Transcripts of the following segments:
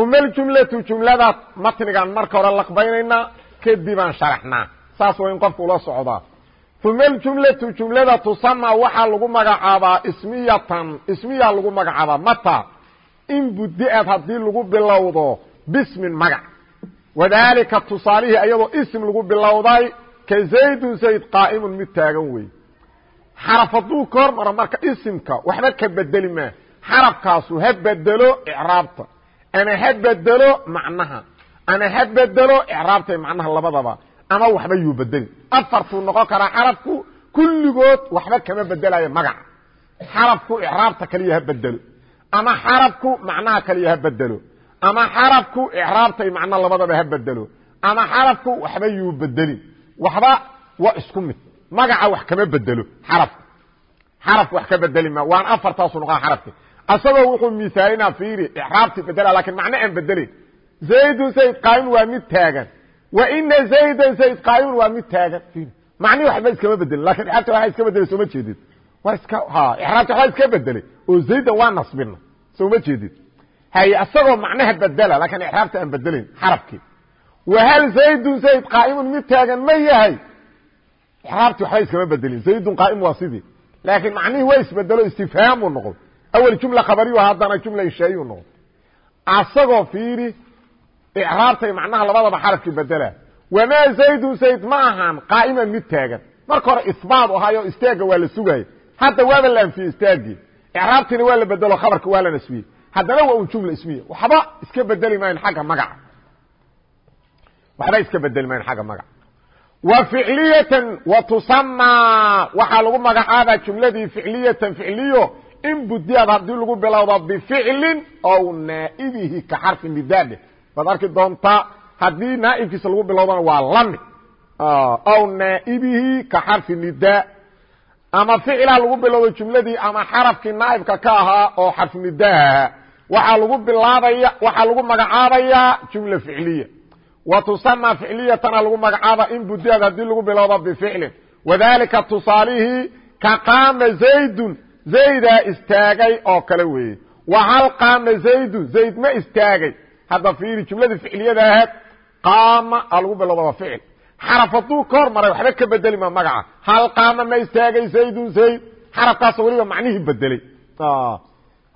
uma aljumlatu jumlada matnigaan marka hore laqbaynaynaa kadibaan sharaxnaa. Saas waa in qofku ula socdaa uma aljumlatu jumlada tusama waxaa lagu magacaabaa ismiyatan ismiyaa lagu magacaabaa. Mata in budi'ad haddii lagu bilowdo bismin magac. Wadaalika tusaalihii ayadoo ism lagu bilowday ka zaydun zayd qaa'imun mid taagan wey xaraf hadduu ka hormaro marka isimka waxba ka bedeli maa xarafkaasu ha bedelo icraabta ama ha bedelo macnaha. Ama ha bedelo icraabta macnaha labadaba. Ama waxba yuu bedelin afartuu noqon karaa xarafku kulligood waxba kama bedelayo magaca xarafku icraabta kaliya ha bedelo ama xarafku macnaha kaliya ha bedelo. Ama xarafku icraabta macna labadaba ha bedelo. Ama xarafku waxba yuu bedelin waxba waa isku mid. Magaca wax kama bedelo xarafku xarafku wax ka bedeli ma. Waan afartaasu noqon xarafki asagoo wuxuu misaalina fiiri icraabti bedela laakiin macno aan bedelayn zaydun zayd qaa'imun waa mid taagan. Wa ina zaydan zayd qaa'imun waa mid taagan. Macnihi waxba iskama bedelin laakiin icraabta waxa iska bedelay sooma jeedid. Waa iska ha icraabta waxba iska bedelay oo zaydan waa nasbina sooma jeedid. Haye asagoo macnaha bedela laakiin icraabta aan bedelayn xarafkii wahal zaydun zayd qaa'imun mid taagan ma yahay? Icraabti waxba iskama bedelin zaydun qaa'im waa sidii. Laakiin macnihii waa isbedelo istifhaamu noqon awel jumla khabariyu haddana jumla ishaayu noqon asagoo fiiri icraabtay macnaha labadaba xarafkii bedela wamaa zaydun zayd ma ahan qaa'iman mid taagan marka hore isbaat ahaayo istaagga waa la sugaya hadda waaba la anfiyey istaagii icraabtiina waa la bedelo khabarka waa la nasbiyey haddana waa un jumla ismiya waxba iska bedeli maayan xagga magaca waxba iska bedeli maayan xagga magaca wa ficliyatan wa tusamaa waxaa lagu magacaabaa jumladii ficliyatan ficliyo in budiad haddii lagu bilowdo bificlin ow naa'ibihi ka xarfi nidaadhe waad arki doontaa haddii naa'ibkiisa lagu bilowdona waa la mid ow naa'ibihi ka xarfi nidaa ama ficilaa lagu bilowdo jumladii ama xarafkii naa'ibka ka ahaa oo xarfu nidaaha waxaa lagu bilaabaya waxaa lagu magacaabayaa jumla ficliya. Wa tusamaa ficliyatana lagu magacaaba in budiad haddii lagu bilowdo bificlin. Wadalika tusaalihii ka qaama zaydun zaydaa istaagay oo kale weeye. Wa hal qaama zaydu zayd ma istaagay. Hadda fiiri jumladii ficliyada ahayd qaama a lagu bilowda waa ficil. Xaraf hadduu ka hor maray waxba ka bedeli ma magaca. Hal qaama ma istaagay zaydun zayd? Xarafkaasoo weliba macnihii bedeley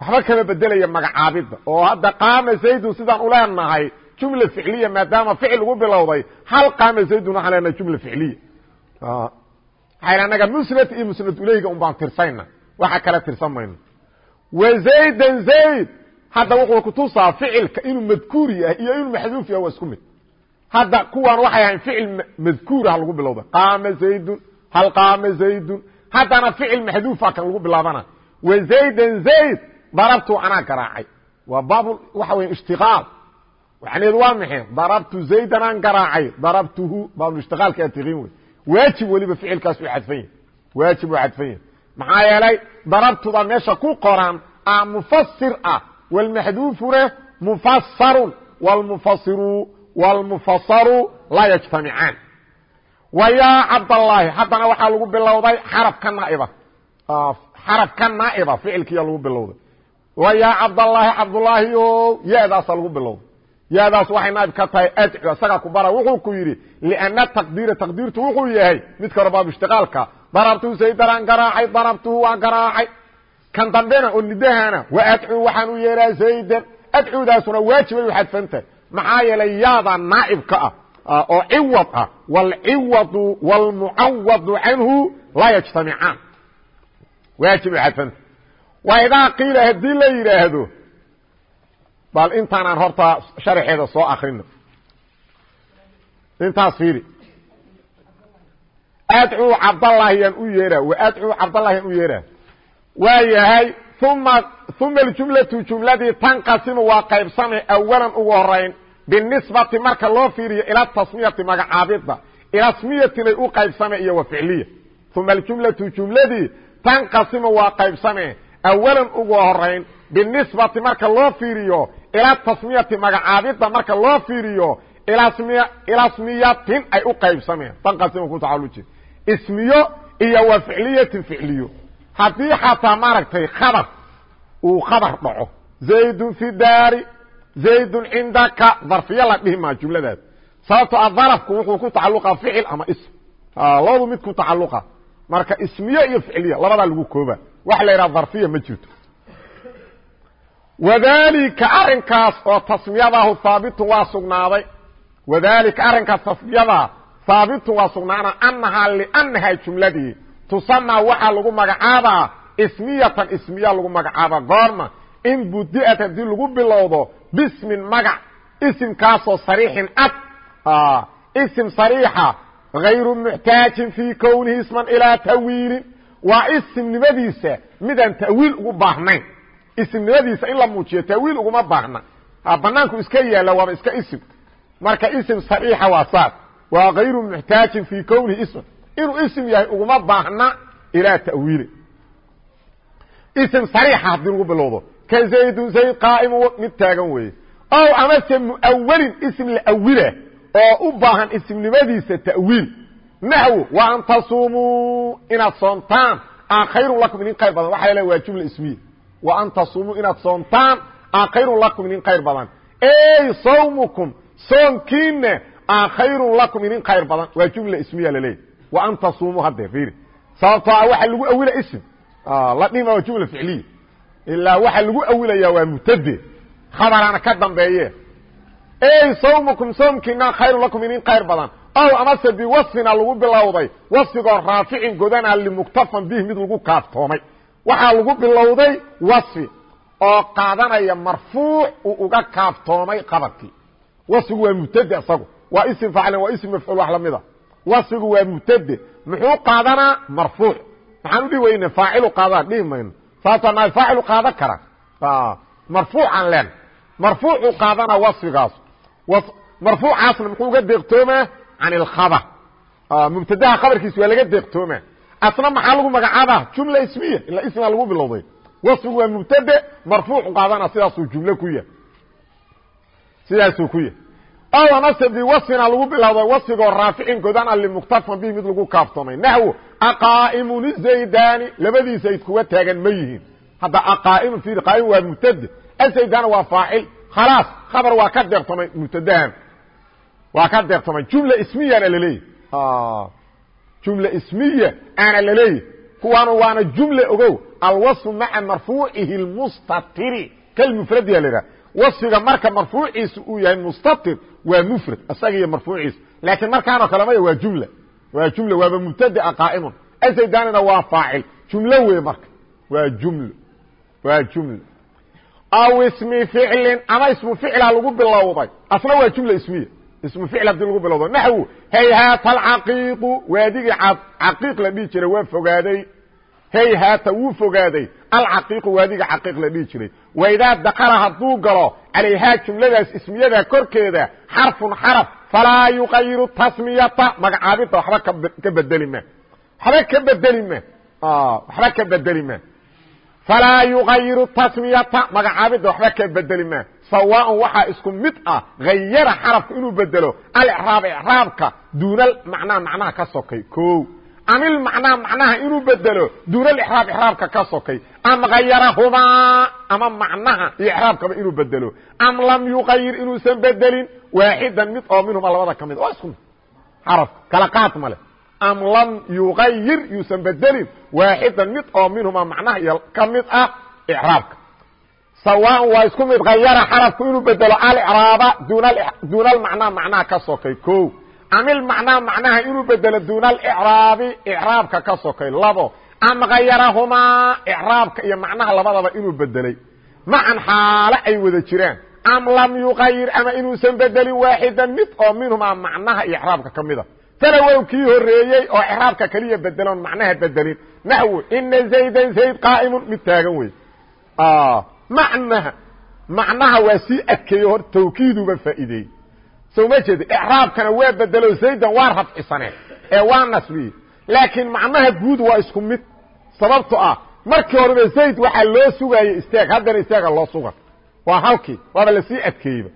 waxba kama bedelaya magacaabidda. Oo hadda qaama zaydun sidaan uleenahay jumla ficliya maadaama ficil lagu bilowday hal qaama zaydun waxaan leenahay jumla ficliya. Waxayna anaga musnad iyo musnad uleyga un baan tirsayna waxa kala tirsan mayno. Wa zaydan zayd hadda wuxuu kutusaa ficilka inuu madkuur yahay iyo inuu maxduuf yahay waa isku mid. Hadda kuwan waxay ahayn ficil madkuurah lagu bilowda. Qaama zaydun hal qaama zaydun. Haddana ficil maxduufa kan lagu bilaabana. Wa zaydan zayd darabtu anaa garaacay waa baab waxa weya ishtiqaal. Waxaneed waa maxay darabtu zaydan aan garaacay darabtuhu baabulishtiqaalka atiqiin wey waajib weliba ficilkaas u xadfan yahy waajib u xadfan yahy maxaa yeelay darabtuda meesha ku qoran a mufasir ah. Wlmaxduufuna mufasarun wlmufasiru wlmufasaru laa yajtamicaan wa yaa cabdallaahi haddana waxaa lagu bilowday xaraf naaiba. Xaraf naa'iba ficilkiya lagu bilowday. Wa cabdallaahi cabdullaahi o ya-daasa lagu bilowday. Ya-daas waxay naaib ka tahay adcu isagaa ku bara. Wuxuu ku yidhi liana taqdiira taqdiirtu wuxuu yahay midka hore baab ishtiqaalka darabtu saydaraan garaacay darabtuhu waan garaacay kan dambena oo nidahana wa adcuu waxaan u yeeraa zaydan adcuudaasuna waajibay u xadfantahay maxaa yeelay yaada naa'ibka ah oo ciwad ah wاlciwadu wاlmucawadu canhu laa yajtamicaan waajib u xadfanta wa idaa qiila haddii la yidhaahdo bal intaanaan horta sharxeeda soo akrino intaas fiiri adcuu cabdallaahi yaan u yeeraa wa adcuu cabdallahi yaan u yeeraa waa yahay uma uma aljumlatu jumladii tanqasimu waa qaybsame awalan ugu horayn binisbati marka loo fiiriyo ila tasmiyati magacaabidda ila smiyatinay u qaybsame iyo wa ficliya uma aljumlatu jumladii tanqasimu waa qaybsame awalan ugu horayn binisbati marka loo fiiriyo ila tasmiyati magacaabidda marka loo fiiriyo ila smiyatin ay u qaybsameen tanqasimu ku ismiyo iyo wa ficliyatin ficliyo. Haddii xataa maaragtay khabar uu khabar dhaco zaydun fi daari zaydun cindaka darfiyo la dhihi maa jumladaas. Sababto a darafku wuxuu ku tacaluqa ficil ama ism. Labadu mid ku tacaluqa marka ismiye iyo ficliya labadaa lagu kooba waxa la yidhaha darfiya ma jirto. Wadalika arrinkaas oo tasmiyadahu haabitun waa sugnaaday. Wadalika arrinkaas tasmiyadaa haabitun waa sugnaana anahaa liannahaa jumladii. Tusamaa waxaa lagu magacaabaa ismiyatan ismiya lagu magacaaba goorma in budi'at haddii lagu bilowdo bismin magac isimkaasoo sariixin cad isim sariixa غayru muxtaajin fii kownihi isman ilaa tawiilin. Waa isimnimadiisa midaan tawiil ugu baahnayn. Isimnimadiisa in la muujiyo tawiil uguma baahna. Banaanku iska yaalla waaba iska isim. Marka isim sariixa waa saas waa غayru muxtaajin fii kownihi isman inuu isim yahay uguma baahna ilaa tawiilin ism sariixa haddii lagu bilowdo. Ka zaydun zayd qaa'imu mid taagan weeye. Ow amase muawalin ism la awila oo u baahan ismnimadiisa ta'wiil. Naxwo wa an tasuumuu inaad soontaan a khayrun lakum inin khayr badan. Waxa la waa jumla ismiya. Wa an tasuumuu inaad soontaan a khayrun lakum inin khayr badan. Ey sawmukum soonkiina a khayrun lakum inin khayr badan. Waa jumla ismiya laleeyahy wa an tasuumuu hadde fiiri. Sababtoo a waxa lagu awila ism la dhima waa jumla ficliya. Ilaa waxa lagu awilaya waa mubtade. Khabarana ka dambeeye. Ey sawmukum soomkiina khayru lakum inin khayr badan. Ow amase biwasfina lagu bilowday. Wasfigoo raaficin godana limuktafan bih mid lagu kaaftoomay. Waxaa lagu bilowday wasfi oo qaadanaya marfuuc uu uga kaaftoomay qabarkii wasfigu waa mubtade isagu waa ism faacilin waa ism mafcuul wax lamida wasfigu waa mubtade muxuu qaadanaa marfuuc. Maxaan udhihi weyne faacilu qaadaan dhihi mayno. Saasaan nahay faacilu qaadan kara. Marfuucan len marfuucu qaadana wasfigaas. Marfuucaasna muxuu uga deeqtoomaa can ilkhabar mubtadaha khabarkiisa waa laga deeqtoomaa asna maxaa lagu magacaabaa? Jumla ismiya. Ilaa ismaa lagu bilowday. Wasfigu waa mubtade marfuucu qaadana sidaasuu jumlo ku yahay. Sidaasuu ku yahay ow amase biwasfina lagu bilowday wasfigoo raaficin godana limuktafan bihi mid lagu kaaftoomay. Naxwo aqaa'imun zaydani labadii zayd kuwa taagan ma yihiin. Hadda aqaa'imun fiiri qaa'im waa mubtade azaydana waa faacil. Khalaas khabar waa ka deeqtomay mubtadahan waa ka deeqtomay jumla ismiyana laleeyahy jumla ismiya aana laleeyahy kuwaana waana jumla ogow. Alwaصfu maca marfuucihi اlmustatiri kalmufradiya la idhaha wasfiga marka marfuuciisa uu yahay mustatir waa mfrad isaga iyo marfuuciisa laakiin markaanoo kale maya waa jumla. Waa jumla waaba mubtadaa qaa'imun. Azaydanina waa faacil. Jumlo wey marka. Waa jumlo. Waa jumlo. Aw ismi ficlin ama ismu ficla lagu bilowday. Asna waa jumla ismiya. Ismu ficl haddii lagu bilowdo. Naxwu hayhaata alcaqiiqu. Waadigii caqiiq la dhihi jiray waa fogaaday. Hayhaata wuu fogaaday alcaqiiqu waadiga caqiiq la dhihi jiray. Waidaa dakala hadduu galo calayhaa jumladaas ismiyada korkeeda xarfun xaraf falaa yuqayiru tasmiyata magacaabidda waxba ka bedeli ma. Waxba ka bedeli ma. Waxba ka bedeli ma. Falaa yuqayiru tasmiyata magacaabidda waxba ka bedeli ma. Sawaaءn waxaa isku mid ah hayara xarafku inuu bedelo alicraab icraabka duuna macnaha macnaha ka sokay. O amil macnaha macnaha inuu bedelo duuna alixraab ixraabka ka sokay. Am hayarahumaa ama macnaha iyo ixraabkaba inuu bedelo. Am lam yuqayir inuusan bedelin waaxidan mid oo minhuma labada ka mid. Waa isku mid. Xarafka. Kala qaad male am lam yuqayir yuusan bedelin waaxidan mid oo minhuma macnaha iyo ka mid ah icraabka sawaan waa isku mid. Hayara xarafku inuu bedelo alicraaba duuna almacnaa macnaha ka sokay. O amil macnaa macnaha inuu bedelo duuna alicraabi icraabka ka sokay labo am hayarahumaa icraabka iyo macnaha labadaba inuu bedelay macan xaalo ay wada jiraan. Am lam yuqayir ama inuusan bedelin waaxidan mid oo minhumaa macnaha icraabka ka mida. Falawow kii horeeyey oo icraabka keliya bedeloon macnaha bedelin naxwu ina zaydan zayd qaa'imun mid taagan wey. Macnaha macnaha waa sii adkeeyo hor tawkiiduba faa'iideeyey soo ma jeeda icraabkana waa bedelo zaydan waa rafcisane ee waa nasbiyey laakiin macnaha guud waa isku mid sababto ah markii horeba zayd waxaa loo sugaayey istaag haddana istaaga loo suga. Waa halkii waaba la sii adkeeyeyba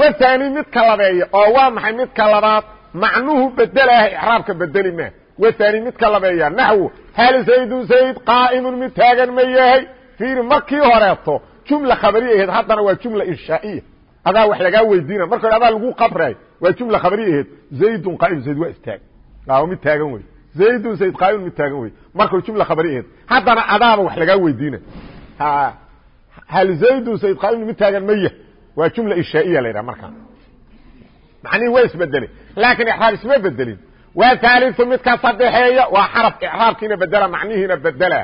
wathani midka labeeya oo waa maxay midka labaad? Macnuhu bedelaah icraabka bedeli maa wathani midka labeeya naxwu hal zaydun zayd qaa'imun mid taagan ma yahay? Fiiri markii horeeto jumla khabariya aheed haddana waa jumla inshaa'iya adaa wax lagaa weydiina. Marka hore adaa lagu qabray waa jumla khabariya aheed zaydun qaa'im zayd waa istaag. Mid taagan wey. Zaydun zayd qaa'imun mid taagan wey. Markuu jumla khabari aheed haddana adaaba wax lagaa weydiina. Hal zaydun zayd qaa'imun mid taagan maya waa jumla inshaa'iya la yidhaha markaa macnihi waa isbedelay laakiin icraab isma bedelin. Waa haaliu midka sadexeeya waa xaraf icraabkiina bedela macnihiina bedela.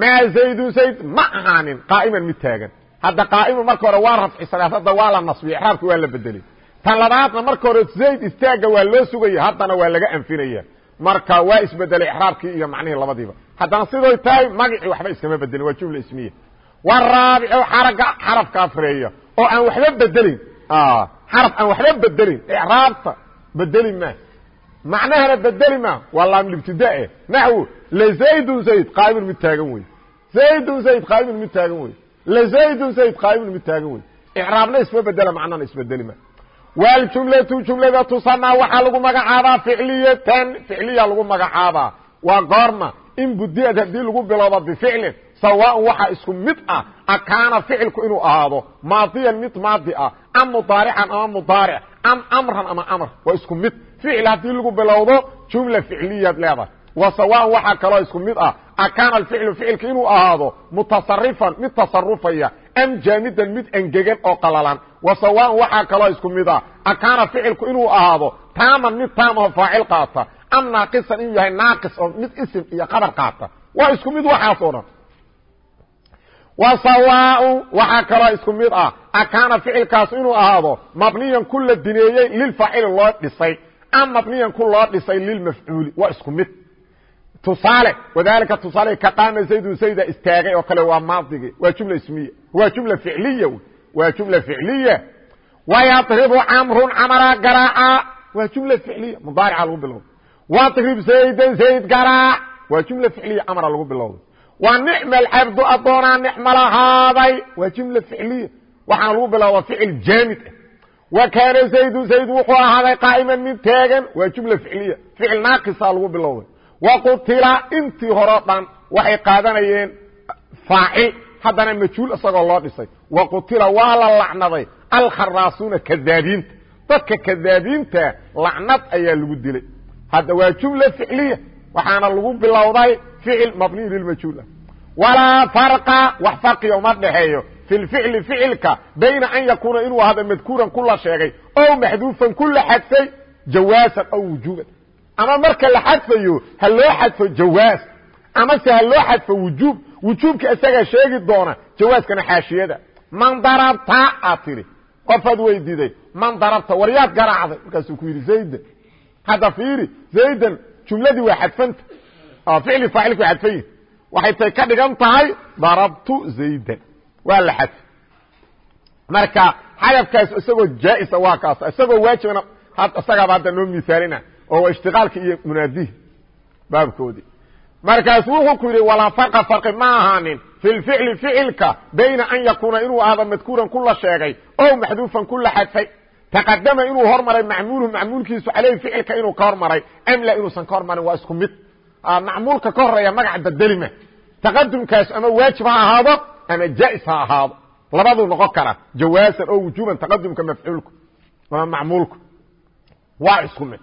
Maa zaydun zayd ma ahaanin qaa'iman mid taagan hadda qaa'imu marka hore waa rafcisanaa hadda waa la nasbiya icraabki waa la bedelay tan labaadna marka hore zayd istaaga waa loo sugaya haddana waa laga anfinaya. Marka waa isbedelay icraabkii iyo macnihii labadiiba. Haddana sidoy tahay magacii waxba iskama bedelin waa jumla ismiya. Waraabicu xaraga xarafka afreeya oo aan waxba bedelin. Xaraf aan waxba bedelin icraabta bedeli maa macnahana bedeli maa waa laamlibtidae naxwu lazaydun zayd qaa'imun mid taagan wey zaydun zayd qaa'imun mid taagan wey lazaydun zayd qaa'imun mid taagan wey icraabna isma bedela macnana isbedeli maa waljumlatu jumlada tusanaa waxaa lagu magacaabaa ficliyatan ficliya lagu magacaabaa waa goorma in budiad haddii lagu bilowdo bificlin sawaaءn waxa isku mid ah akaana ficilku inuu ahaado maadiyan mid maadi ah am mudaarican ama mudaaric am amran ama amr waa isku mid ficil haddii lagu bilowdo jumla ficliyaad leedahay wa sawaan waxaa kaloo isku mid ah. Akaana alficlu ficilka inuu ahaado mutasarifan mid tasarufaya am jaamidan mid engegan oo qalalan. Wa sawaan waxaa kaloo isku mid ah. Akaana ficilku inuu ahaado taaman mid taamaho faacil qaata. Am naaqisan inuu yahay naaqis oo mid isim iyo qabar qaata. Waa isku mid waxaas oo dhan. Wa sawaaء waxaa kaloo isku mid ah. Akaana ficilkaas inuu ahaado mabniyan ku la dineeyey lilfaacili loo dhisay. Am mabniyan ku loo dhisay tusaale wadalika tusaale ka qaama zaydun zayda istaagay oo kale waa maadigii waa jumla ismiya waa jumla ficliya waa jumla ficliya. Wayadribu camrun camara garaaca waa jumla ficliya mudaarica lagu bilowda wadrib zaydan zayd garaac waa jumla ficliya amara lagu bilowda wa nicma alcabdu addoonaa nicmo lahaaday waa jumla ficliya waxaana lagu bilaaba ficil jaamid ah. Wa kaana zaydun zayd wuxuu ahaaday qaa'iman mid taagan waa jumla ficliya ficil naaqisa lagu bilowday wa qutila intii horeo dhan waxay qaadanayeen faacil haddana majhuul isagoo loo dhisay wa qutila waa la lacnaday alkharaasuuna kadaabiinta dadka kadaabiinta lacnad ayaa lagu dilay hadda waa jumla ficliya waxaana lagu bilowday ficil mabniyu lilmajhuul ah walaa farqa wax farqiga uma dhexeeyo fi lficli ficilka bayna an yakuuna inuu ahado madkuuran ku la sheegay ow maxduufan ku la xadfay jawaasan aw wujuuban ama marka la xadfayo ha loo xadfo jawaas amase ha loo xadfo wujuub wujuubka isagaa sheegi doona jawaaskana xaashiyada. Man darabta aad tidhi. Qofaad weydiiday man darabta waryaad garaacday. Markaasuu ku yidhi zaydan. Hadda fiiri zaydan jumladii waa xadfanta. Ficli faacilku waa xadfan yihi waxay tay ka dhigan tahay darabtu zaydan. Waa la xadf marka xadafkaas isagoo jaa-isa waa kaas. Isagoo waajibana isagaaba hadda noo misaalina oo waa ishtiqaalki iyo munaadihi baabkoodii markaasu wuxuu ku yidhi walaa farqa farqi ma ahaanin. Fi lficli ficilka bayna an yakuuna inuu ahdo madkuuran ku la sheegay o maxduufan ku la xadfay. Taqadama inuu hormaray macmuulhu macmuulkiisu caleyhi ficilka inuu ka hormaray am la inuusan ka hormarin waa isku mid. Macmuulka ka horreeya magaca bedelima taqadumkaas ama waajib ha ahaado ama jaa-is ha ahaado. Labaduu noqon kara jawaasan oo wujuuban taqadumka mafcuulku ama macmuulku. Waa isku mid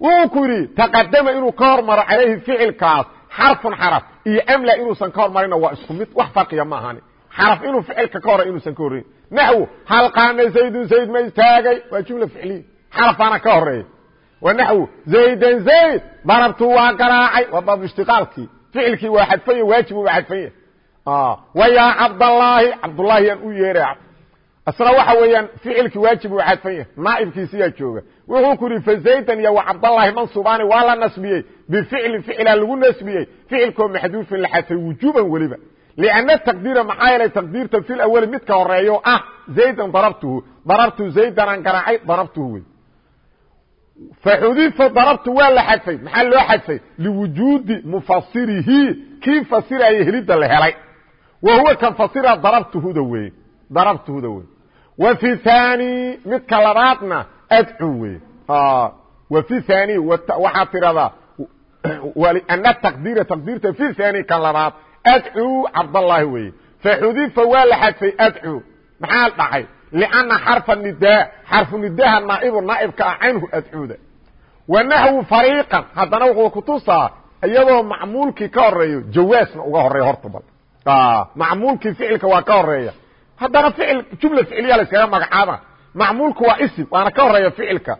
wuxuu ku yidhi taqadama inuu ka hormaro calayhi ficilkaas xarfun xaraf iyo amla inuusan ka hormarina waa isku mid wax farqiya ma ahani. Xaraf inuu ficilka ka horey inuusan ka horreyn. Naxwu hal qaama zaydun zayd ma istaagay waa jumla ficliya xarafaana ka horreeya wa naxwu zaydan zayd darabtu waa garaacay. Waa baab ishtiqaalkii. Ficilkii waa xadfanya waajibu waa xadfanya wa yaa cabdallaahi cabdullaahi yaan u yeeray. Isna waxa weeyaan ficilkii waajib waa xadfanya naaibkiisiyaa jooga wuxuu ku yihi fazaydan iyo wacabdallaahi mansuubaani waa la nasbiyey. Bificlin ficlaa lagu nasbiyey. Ficilkoo maxduufin la xadfay wujuuban weliba. Lianna taqdiira maxaa yeelay taqdiirta fil awali midka horeeyo ah zaydan darabtuhu. Darabtu zaydan aan darabtuhu wey. Faxudifa darabtu waa la xadfay maxaa loo xadfay liwujuudi mufasirihi kii fasiraya helidda la helay. Wa huwa kan fasira darabtuhuda wey. Darabtuhuda wey. Wa fi haani midka labaadna adcu wey wa في ثاني waxaa tiradaa أن تقدير تقديرta في ثاني kan labaad adcuu cabdالlahi weye faxudifa waa la xadfay adcuu maxaa dhacay لأنa xarفa nidaa xarفu nidaha naa'ibu naaibka ah canhu adcuuda wanaxwu fariiqan haddana wuxuu kutusaa iyadoo macmuulkii ka horeeyo jawaasna uga horeeya horta bal macmuulkii ficilka waa ka horeeya haddana ficil jumla ficiliya la iskaga magacaaba macmuulku waa isim waana ka horreeya ficilka.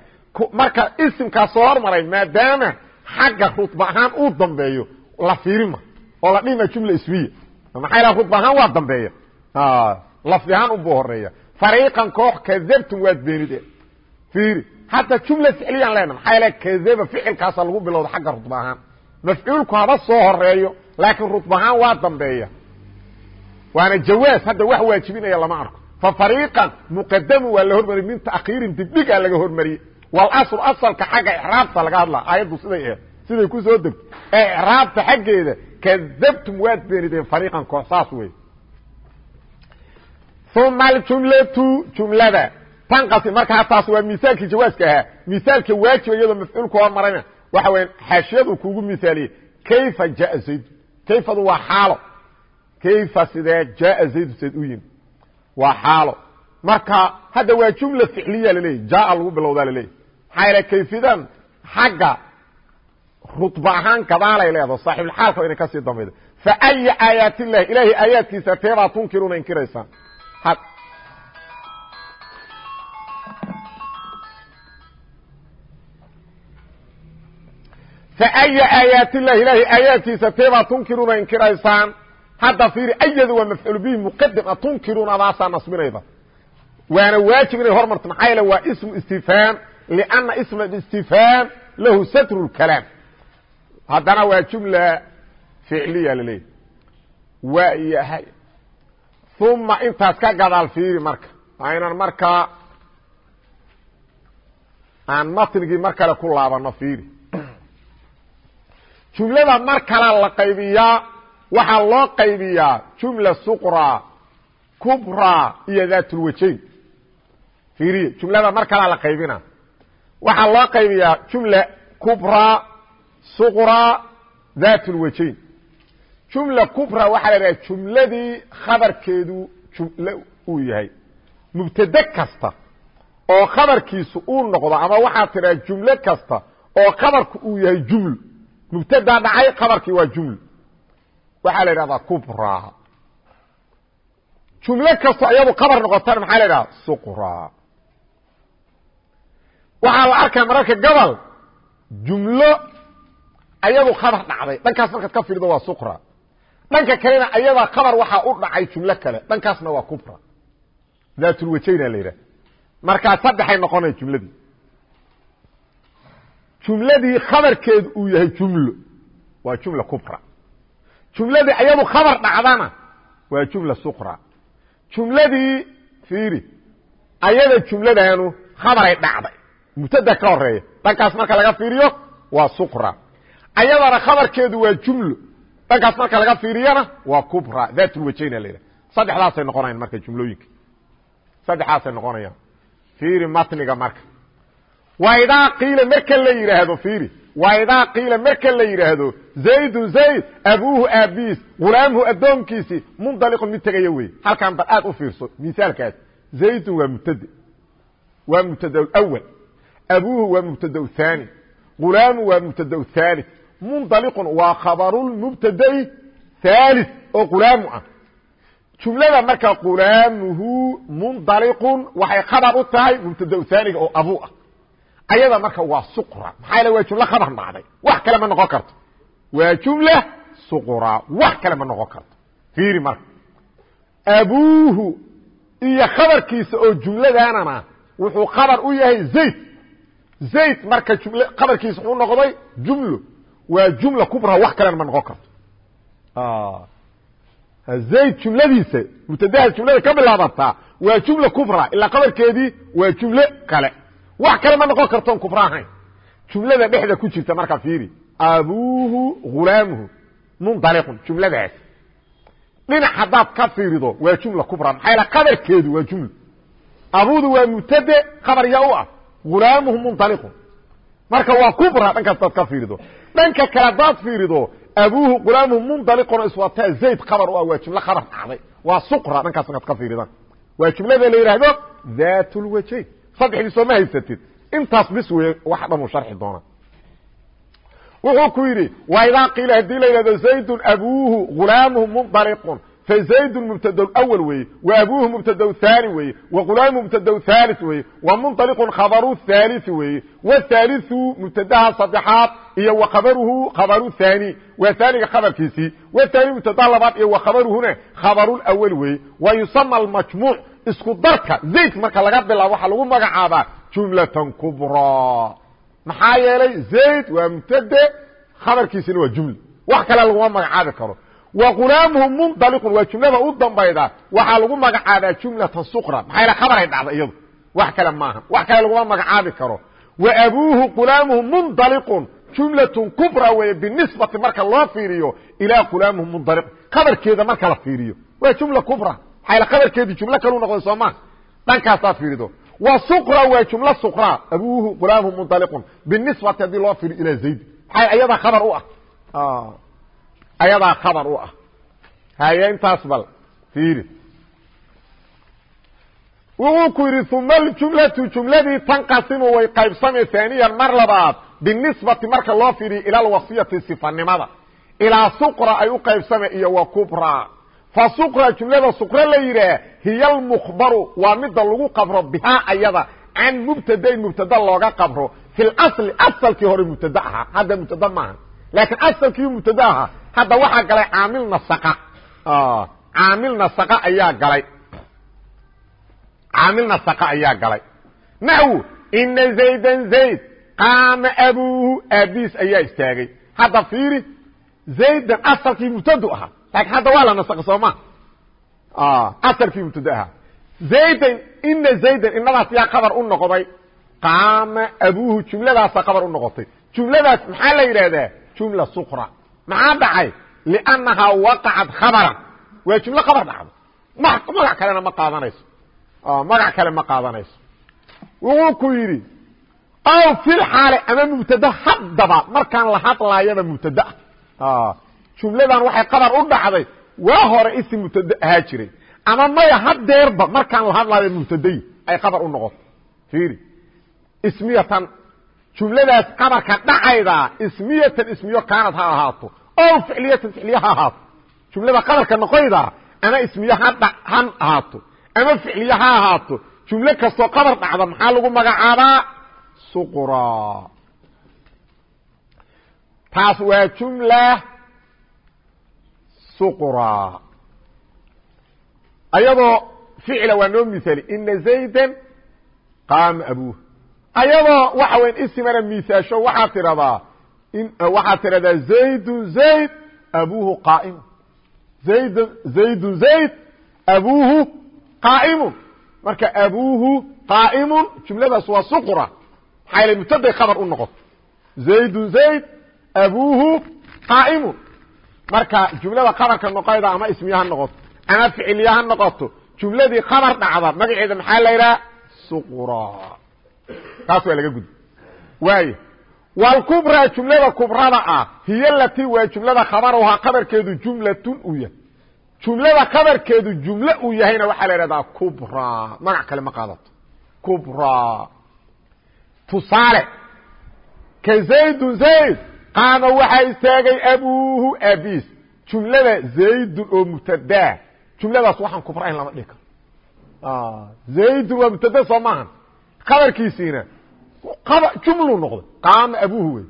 Marka isimkaa soo hormaray maadaama xagga rutba ahaan uu dambeeyo la fiirima oo la dhihima jumla ismiya. Maxaa yal rutba ahaan waa dambeeya. Lafdi ahaan unbuu horreeya fariiqan koox kadabtum waad beenideen. Fiiri hadda jumla ficliyaan leena maxaa yaele kadaba ficilkaasa lagu bilowda xagga rutba ahaan. Mafcuulku haba soo horeeyo laakiin rutba ahaan waa dambeeya. Waana jawaaz hadda wax waajibinaya lama arko fariiqan muqadamu waa la hormariyey min taakhiirin dibdhigaa laga hormariyey walasl asalka xagga icraabta laga hadla aayaddu siday siday ku soo degto ee icraabta xaggeeda kadabtum waad beenideen fariiqan koox saas wey uma aljumlatu jumlada. Tanqasi markaa taas waa misaalkii jawaaska ahaa. Misaalka waajiba iyadoo mafcuulku hormarayna waxa weya xaashiyadu kuugu misaaliyey kayfa jaa zaydu kayfadu waa xaalo. Kayfa sidee jaaa zaydu sayd u yimi waa xaalo. Marka hadda waa jumla ficliya laleeyahy jaa lagu bilowdaa laleeyahy maxaa yaele kayfidan xagga rutba ahaan gadaalay leedaho saaxibulxaalka inay ka sii dambaydo fa aya aayaat illahi ilaahay aayaadkiisa teebaa tunkiruuna inkiraysaan. Faaya aayaat illahi ilaahay aayaadkiisa teebaa tunkiruuna inkiraysaan hadda fiiri ayadu waa mafcuul bihi muqadam a tunkiruuna adaasaa nasbinayda waana waajib inay hormarto maxaa yeele waa ismu istifhaam lianna isma istifhaam lahu satru lkalaam haddana waa jumla ficliya laleeyahy waa yahay uma intaas ka gadaal fiiri marka. Aynan markaa aan matnigii mar kale ku laabano fiiri. Jumlada mar kala la qaybiyaa waxaa loo qaybiyaa jumla suqra kubra iyo daatulwajayn fiiriye jumlada mar la qaybina. Waxaa loo qaybiyaa jumla kubra suqra daatulwajayn jumla kubra waxaa la idhaha jumladii khabarkeedu jumle uu yahay. Mubtade kasta oo khabarkiisu uu noqdo ama waxaa tidhaha jumle kasta oo khabarku uu yahay juml. Mubtadaa dhacay khabarkii waa juml waxaa la idhahdaa kubra. Jumlo kastoo iyadu khabar noqotana maxaa la idhahdaa suqra. Waxaa la arkaa mararka gobol jumlo ayadu khabar dhacday. Dhankaas markaad ka fiirdo waa suqra. Dhanka kalena ayadaa khabar waxaa u dhacay jumlo kale. Dhankaasna waa kubra. Daatulwajayna la yidhaha markaa saddexay noqonaya jumladii. Jumladii khabarkeedu uu yahay jumlo. Waa jumla kubra jumladii ayadu khabar dhacdana waa jumla suqra. Jumladii fiiri ayada jumladanu khabaray dhacday. Mubtada ka horreeya dhankaas marka laga fiiriyo waa suqra. Ayadana khabarkeedu waa jumlo dhankaas marka laga fiiriyana waa kubra daatulwajayna la yidhaha saddexdaasay noqonayan marka jumlooyinka. Saddexdaasay noqonayaan. Fiiri matniga marka waidaa qiila marka la yidhaahdo fiiri. Waidaa qiila marka la yidhaahdo zaydun zayd abuuhu aabiis hulaamuhu addoonkiisii mundaliqun mid tegaya wey halkan bal aad u fiirso misaalkaas zaydun waa mubtade waa mubtada awal abuuhu waa mubtada haani hulaamu waa mubtada haali mundaliqun waa khabarulmubtadai haali oo hulaamu ah. Jumlada marka hulaamuhu mundaliqun waxay khabar u tahay mubtada haaniga oo abuu ah ayada marka waa suqra. Maxaa yale waa jumlo khabar dhacday wax kale ma noqon karto. Waa jumla suqra. Wax kale ma noqon karto. Fiiri marka. Abuuhu iyo khabarkiisa oo jumladanana wuxuu khabar u yahay zayd. Zayd marka juml khabarkiisa wuxuu noqday jumlo waa jumla kubra wax kalena ma noqon karto. Zayd jumladiisa mubtadaha jumlada ka bilaabataa waa jumla kubra. Ilaa qabarkeedii waa jumle kale wax kale ma noqon kartoon kubra ahayn jumlada dhexda ku jirta marka fiiri. Abuuhu hulaamuhu mundaliqun jumladaas. Dhinac haddaad ka fiirido waa jumla kubra maxaa qabarkeedu waa jumla abuudu waa mubtade khabar ya u ah. Hulaamuhu mundaliqun marka waa kubra dhankaas daad ka fiirido. Dhanka kale hadaad fiirido abuuhu hulaamuhu mundaliqun iswataa zayd khabar u ah waa jumlo khabar dhacday. Waa suqra dhankaas markaad ka fiiridaan. Waa jumlada la yidhaahdo that lwajayn saddexdii sooma haysatid. Intaas bis wey wax dhamu sharxi doona wuxuu ku yidhi waidaa qiila haddii la yidhahdo zaydun abuuhu gulaamuhu mundariqun fazaydun mubtadaw awal weeye wa abuuhu mubtadaw haani weeye wa gulaamuhu mubtadaw haalis weeye wa mundaliqun khabaru haalisi weeye wathaalisu mubtadaha saddexaad iyo wa khabaruhu khabaru haani waa haaniga khabarkiisii wa haani mubtadaha labaad iyo wa khabaruhuna khabarulawal weeye wa yusama almajmuuc isku darka. Zayd marka laga bilaabo waxaa lagu magacaabaa jumlatan kubraa maxaa yeelay zayd waa mubtade khabarkiisina waa jumla wax kale laguma magacaabi karo. Wa ghulaamuhu mundaliqun waa jumlada u dambayda waxaa lagu magacaabaa jumlatan suqra maxaa yeele khabaray dhacda iyadu. Wax kale maaha. Wax kale laguma magacaabi karo. Wa abuuhu hulaamuhu mundaliqun jumlatun kubra weeye binisbati marka loo fiiriyo ilaa hulaamuhu mundaliqun khabarkeeda marka la fiiriyo waa jumla kubra maxaa yal khabarkeedii jumlo kalu noqday soo maa dhankaasaad fiirido. Wa suqra waa jumlo suqra. Abuuhu gulaamuhu mundaliqun binisbati haddii loo fiiriyo ilaa zayd. Maxaa ayadaa khabar u ah. Ayadaa khabar u ah. Haye intaas bal fiiri. Wuxuu ku yidhi uma aljumlatu jumladii tanqasimu way qaybsame haaniyan mar labaad. Binisbati marka loo fiiriyo ila alwasiyati sifanimada. Ilaa suqra ay u qaybsame iyo wa kubra fa suqra jumlada suqra la yidhaah hiya almukhbaru waa midda lagu qabro bihaa ayada. Can mubtadayn mubtada looga qabro. Fi lasli asalkii hore mubtada ahaa hadda mubtada maaha laakiin asalkii mubtada ahaa hadda waxaa galay caamil nasaqa. Caamil nasaqa ayaa galay. Caamil nasaqa ayaa galay. Naxwu ina zaydan zayd qaama abuuhu aabiis ayaa istaagay. Hadda fiiri zaydan asalkii laakiin hadda waa la nasaqa soo ma. Asalkii mubtada ahaa zaydan ina zaydan inadaas yaa qabar u noqday qaama abuuhu jumladaasa qabar u noqotay. Jumladaas maxaa la yidhaahdaa? Jumla suqra. Maxaa dhacay? لأnnahaa waqacat khabran waa jumlo khabar dhacdo. Magac kalena ma qaadanayso. Magac kale ma qaadanayso. Wuxuu ku yidhi aw fi lxaale ama mubtada haddaba. Markaan la hadlaayaba mubtada. Ah jumladan waxay qabar u dhacday waa hore isi mubtada ahaa jiray. Ama maya hadeerba markaan la hadlaayo mubtadayi ay qabar u noqoto fiiri. Ismiyatan jumladaas qabarka dhacayda ismiyatan ismiyo kaanad ha ahaato o ficliyatan ficliya ha ahaato. Jumlada qadarka noqoyda ama ismiye ha ahaato ama ficliye ha ahaato. Jumlo kastoo qabar dhacda maxaa lagu magacaabaa? Suqra taas waa jumla suqra. Ayadoo ficla waa noo misaali ina zayda qaama abuh ayadoo waxa weya isimana misaasho waxaa tiradaa waxaad tidhahdaa zaydun zayd abuuhu qaaimu zayd zaydun zayd abuuhu qaa'imun. Marka abuuhu qaa'imun jumladaas waa suqra. Maxaa yale mubtaday khabar u noqoto zaydun zayd abuuhu qaa'imun marka jumlada khabarka noqoyda ama ismiya noqoto ama ficiliya noqoto jumladii khabar dhacda magaceeda maxaa la yidhaha? Suqra. Taas waa laga gudbi waayo wlkubraa jumlada kubrada ah hiy alatii waa jumlada khabaruhaa kabarkeedu jumlatun uu yahay. Jumlada kabarkeedu jumle uu yahayna waxaa la ihahdaa kubra. Magac kale ma qaadato. Kubra. Tusaale ka zaydun zayd qaama waxaa istaagay abuuhu abiis. Jumlada zaydun oo mubtadaa jumladaas waxaan kubrahayn lama dhihi karo zaydun waa mubtada soo maahan kabarkiisiina jumlu noqday qaama abuhu wey.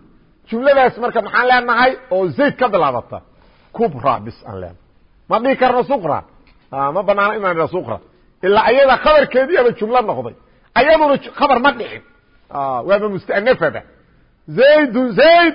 Jumladaas marka maxaan leenahay oo zayd ka bilaabata kubra bis aan leenahay. Ma dhihi karno suqra? Ma banaano inaan idha suqra. Ilaa ayada khabarkeediiaba jumlo noqday. Ayaduna khabar ma dhicin. Waaba mustanafaba zaydun zayd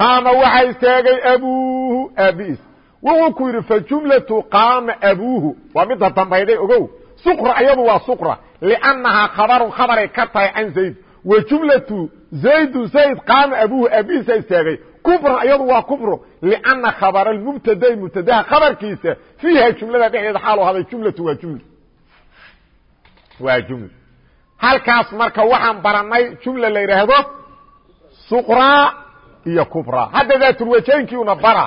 qaama waxaa istaagay abuhu aabiis wuxuu ku yidhi fajumlatu qaama abuuhu. Waa midda dambayday ogow. Suqra iyadu waa suqra. Liannahaa khabarun khabaray ka tahay can zayd. Wa jumlatu zaydu zayd qaama abuuhu aabihiisa istaagay kufran iyadu waa kufru. Lianna khabara mubtadai mubtadaha khabarkiisa. Fiiha jumlada dhexdeeda xaalu haday jumlatu waa jumla. Waa jumla. Halkaas marka waxaan baranay jumla la yidhaahdo suqra iyo kubra. Hadda daatulwajaynkiiuna bara.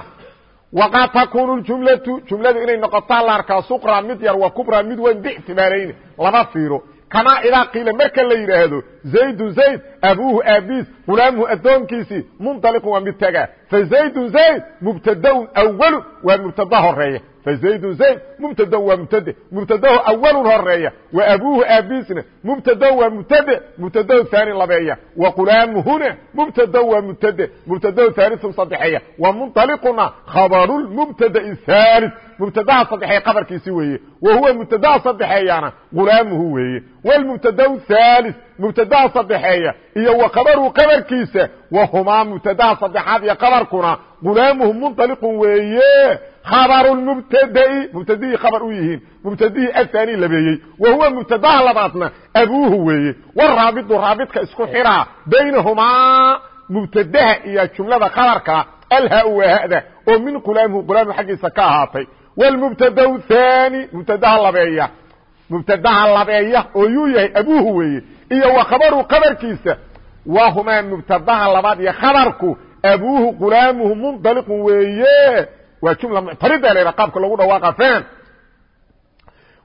Waqad takunu jumlatu jumladu inay noqotaa la arkaa suqra mid yar waa kubra mid weyn bixtibaarayni lama fiiro. Kamaa idaa qiila marka la yidhaahdo zaydun zayd abuuhu aabiis hulaamuhu addoonkiisii munطaliqun waa mid tagaa fazaydun zayd mubtadaun awalu waa mubtada horreeya fazaydun zayd mubtadaun waa mubtade mubtadahu awalun horreeya wa abuuhu aabiisna mubtadaun waa mubtade mubtadahu haani labeeya wa qulaamuhuna mubtadaun waa mubtade mubtadahu haaliun sadexeeya wa munطaliquna khabarulmubtada'i haalid mubtadaha sadexeeye qabarkiisi weeye wa huwa mubtadaha sadexeeyana gulaamuhu weeye wlmubtada haali mubtadaha sadexeeya iyo wa qabaruhu qabarkiisa wahumaa mubtadaha saddexaad iyo qabarkuna gulaamuhu munطaliqun weeye. Khabaru mubtadai mubtadihii khabar u yihiin mubtadihii ahaani labeeyey wa huwa mubtadaha labaadna abuuhu weeye. Waraabidu raabidka isku xiraa baynahumaa mubtadaha iyo jumlada khabarka alha waa hada oo min qulaamhu qulaamhu xaggiisa ka ahaatay. Wlmubtada haani mubtadaha labeeya mubtadaha labeeya oo yuu yahay abuuhu weeye. Iyo wa khabaru kabarkiisa wahumaa mubtadaha labaad iyo khabarku. Abuuhu qulaamuhu mundaliqun weeye. Waa jumla muctarida la qaabka lagu dhawaaqa fan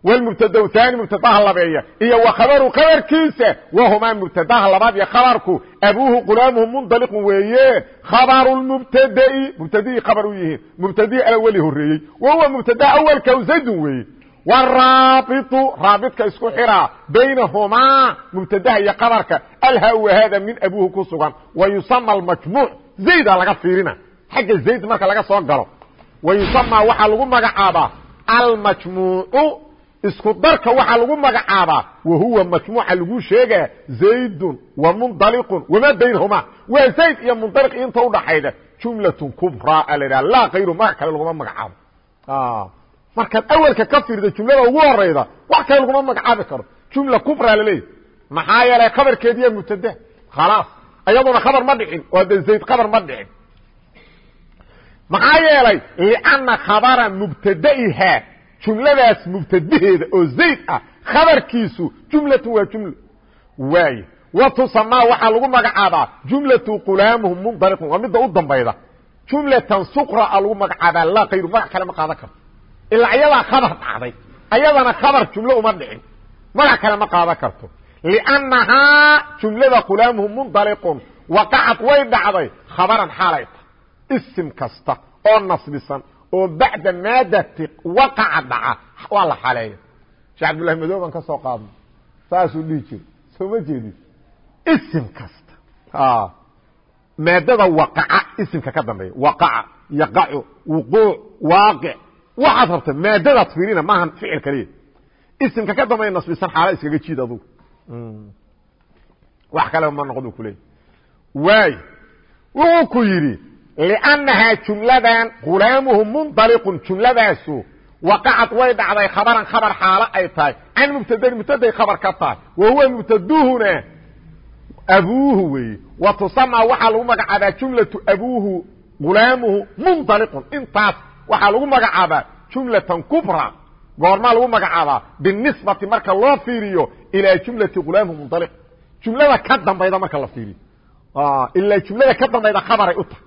wlmubtada haani mubtadaha labeeya iyo wa khabaru kabarkiisa wahumaa mubtadaha labaad iyo khabarku. Abuuhu qulaamuhu mundaliqun weeye. Khabaru mubtadai mubtadihii khabar u yihiin. Mubtadihii alawali horeeyey wa huwa mubtada awalka zaydun weeye wraabitu raabidka isku xiraa baynahumaa mubtadaha iyo kabarka alha wahada min abuuhu ku sugan wa yusama almajmuuc zayda laga fiirina xagga zayd marka laga soo galo wa yusama waxaa lagu magacaabaa almajmuucu isku darka waxaa lagu magacaabaa wa huwa majmuuca lagu sheegaa zaydun wa mundaliqun wamaa baynahuma waa zayd iyo mundaliq inta udhaxayda jumlatun kubraa a la laa kayru magac kale laguma magacaabo markaad awelka ka fiirda jumlada ugu horayda wax kale laguma magacaabi karo. Jumla kubraa laleeyahy maxaa yeelay khabarkeediya mubtada khalaas. Ayaduna khabar ma dhicin. Oo de zayd khabar ma dhicin. Maxaa yeelay lianna khabara mubtadaiha. Jumladaas mubtadaheeda oo zayd ah khabarkiisu jumlatu waa jumlo waay wa tusamaa waxaa lagu magacaabaa jumlatu qulaamuhu mundaliqun waa midda u dambayda. Jumlatan suqra a lagu magacaabaa. Laa kayru magac kale ma qaadan karto ilaa ayadaa khabar dhacday ayadana khabar jumlo uma dhicin magac kale ma qaadan karto liannahaa jumlada qulaamuhu mundaliqun waqacad way dhacday khabaran xaalay ta isim kasta oo nasbisan oo bacda maadati waqaca dhaca waa la xaleeya sheekh cabdullahi madooban ka soo qaadno saasuu dhihi jira soo ma jeedin isim kasta maadada waqaca isimka ka dambeeya waqaca yaqacu wuquuc waaqic waxaad rabta maadadaad fiirina maaha ficil kaliya. Isimka ka dambay nasbisan xaala iskaga jiid adugu wax kalea ma noqdu kuleeyay waayo wuxuu ku yidhi liannahaa jumladan hulaamuhu mundaliqun jumladaasu waqacad way dhacday khabaran khabar xaalo ay tahay. Can mubtadain mubtaday khabar ka tahay. Wa mubtaduhuna abuuhu weeye wa waxaa lagu magacaabaa jumlatu abuuhu hulaamuhu mundaliqun intaas waxaa lagu magacaabaa jumlatan kubra. Goormaa lagu magacaabaa binisbati marka loo fiiriyo ilaa jumlati غulaamuhu mndaliq jumlada ka dambayda marka la fiiriyo. Ilaa jumlada ka dambayda khabaray u tahay.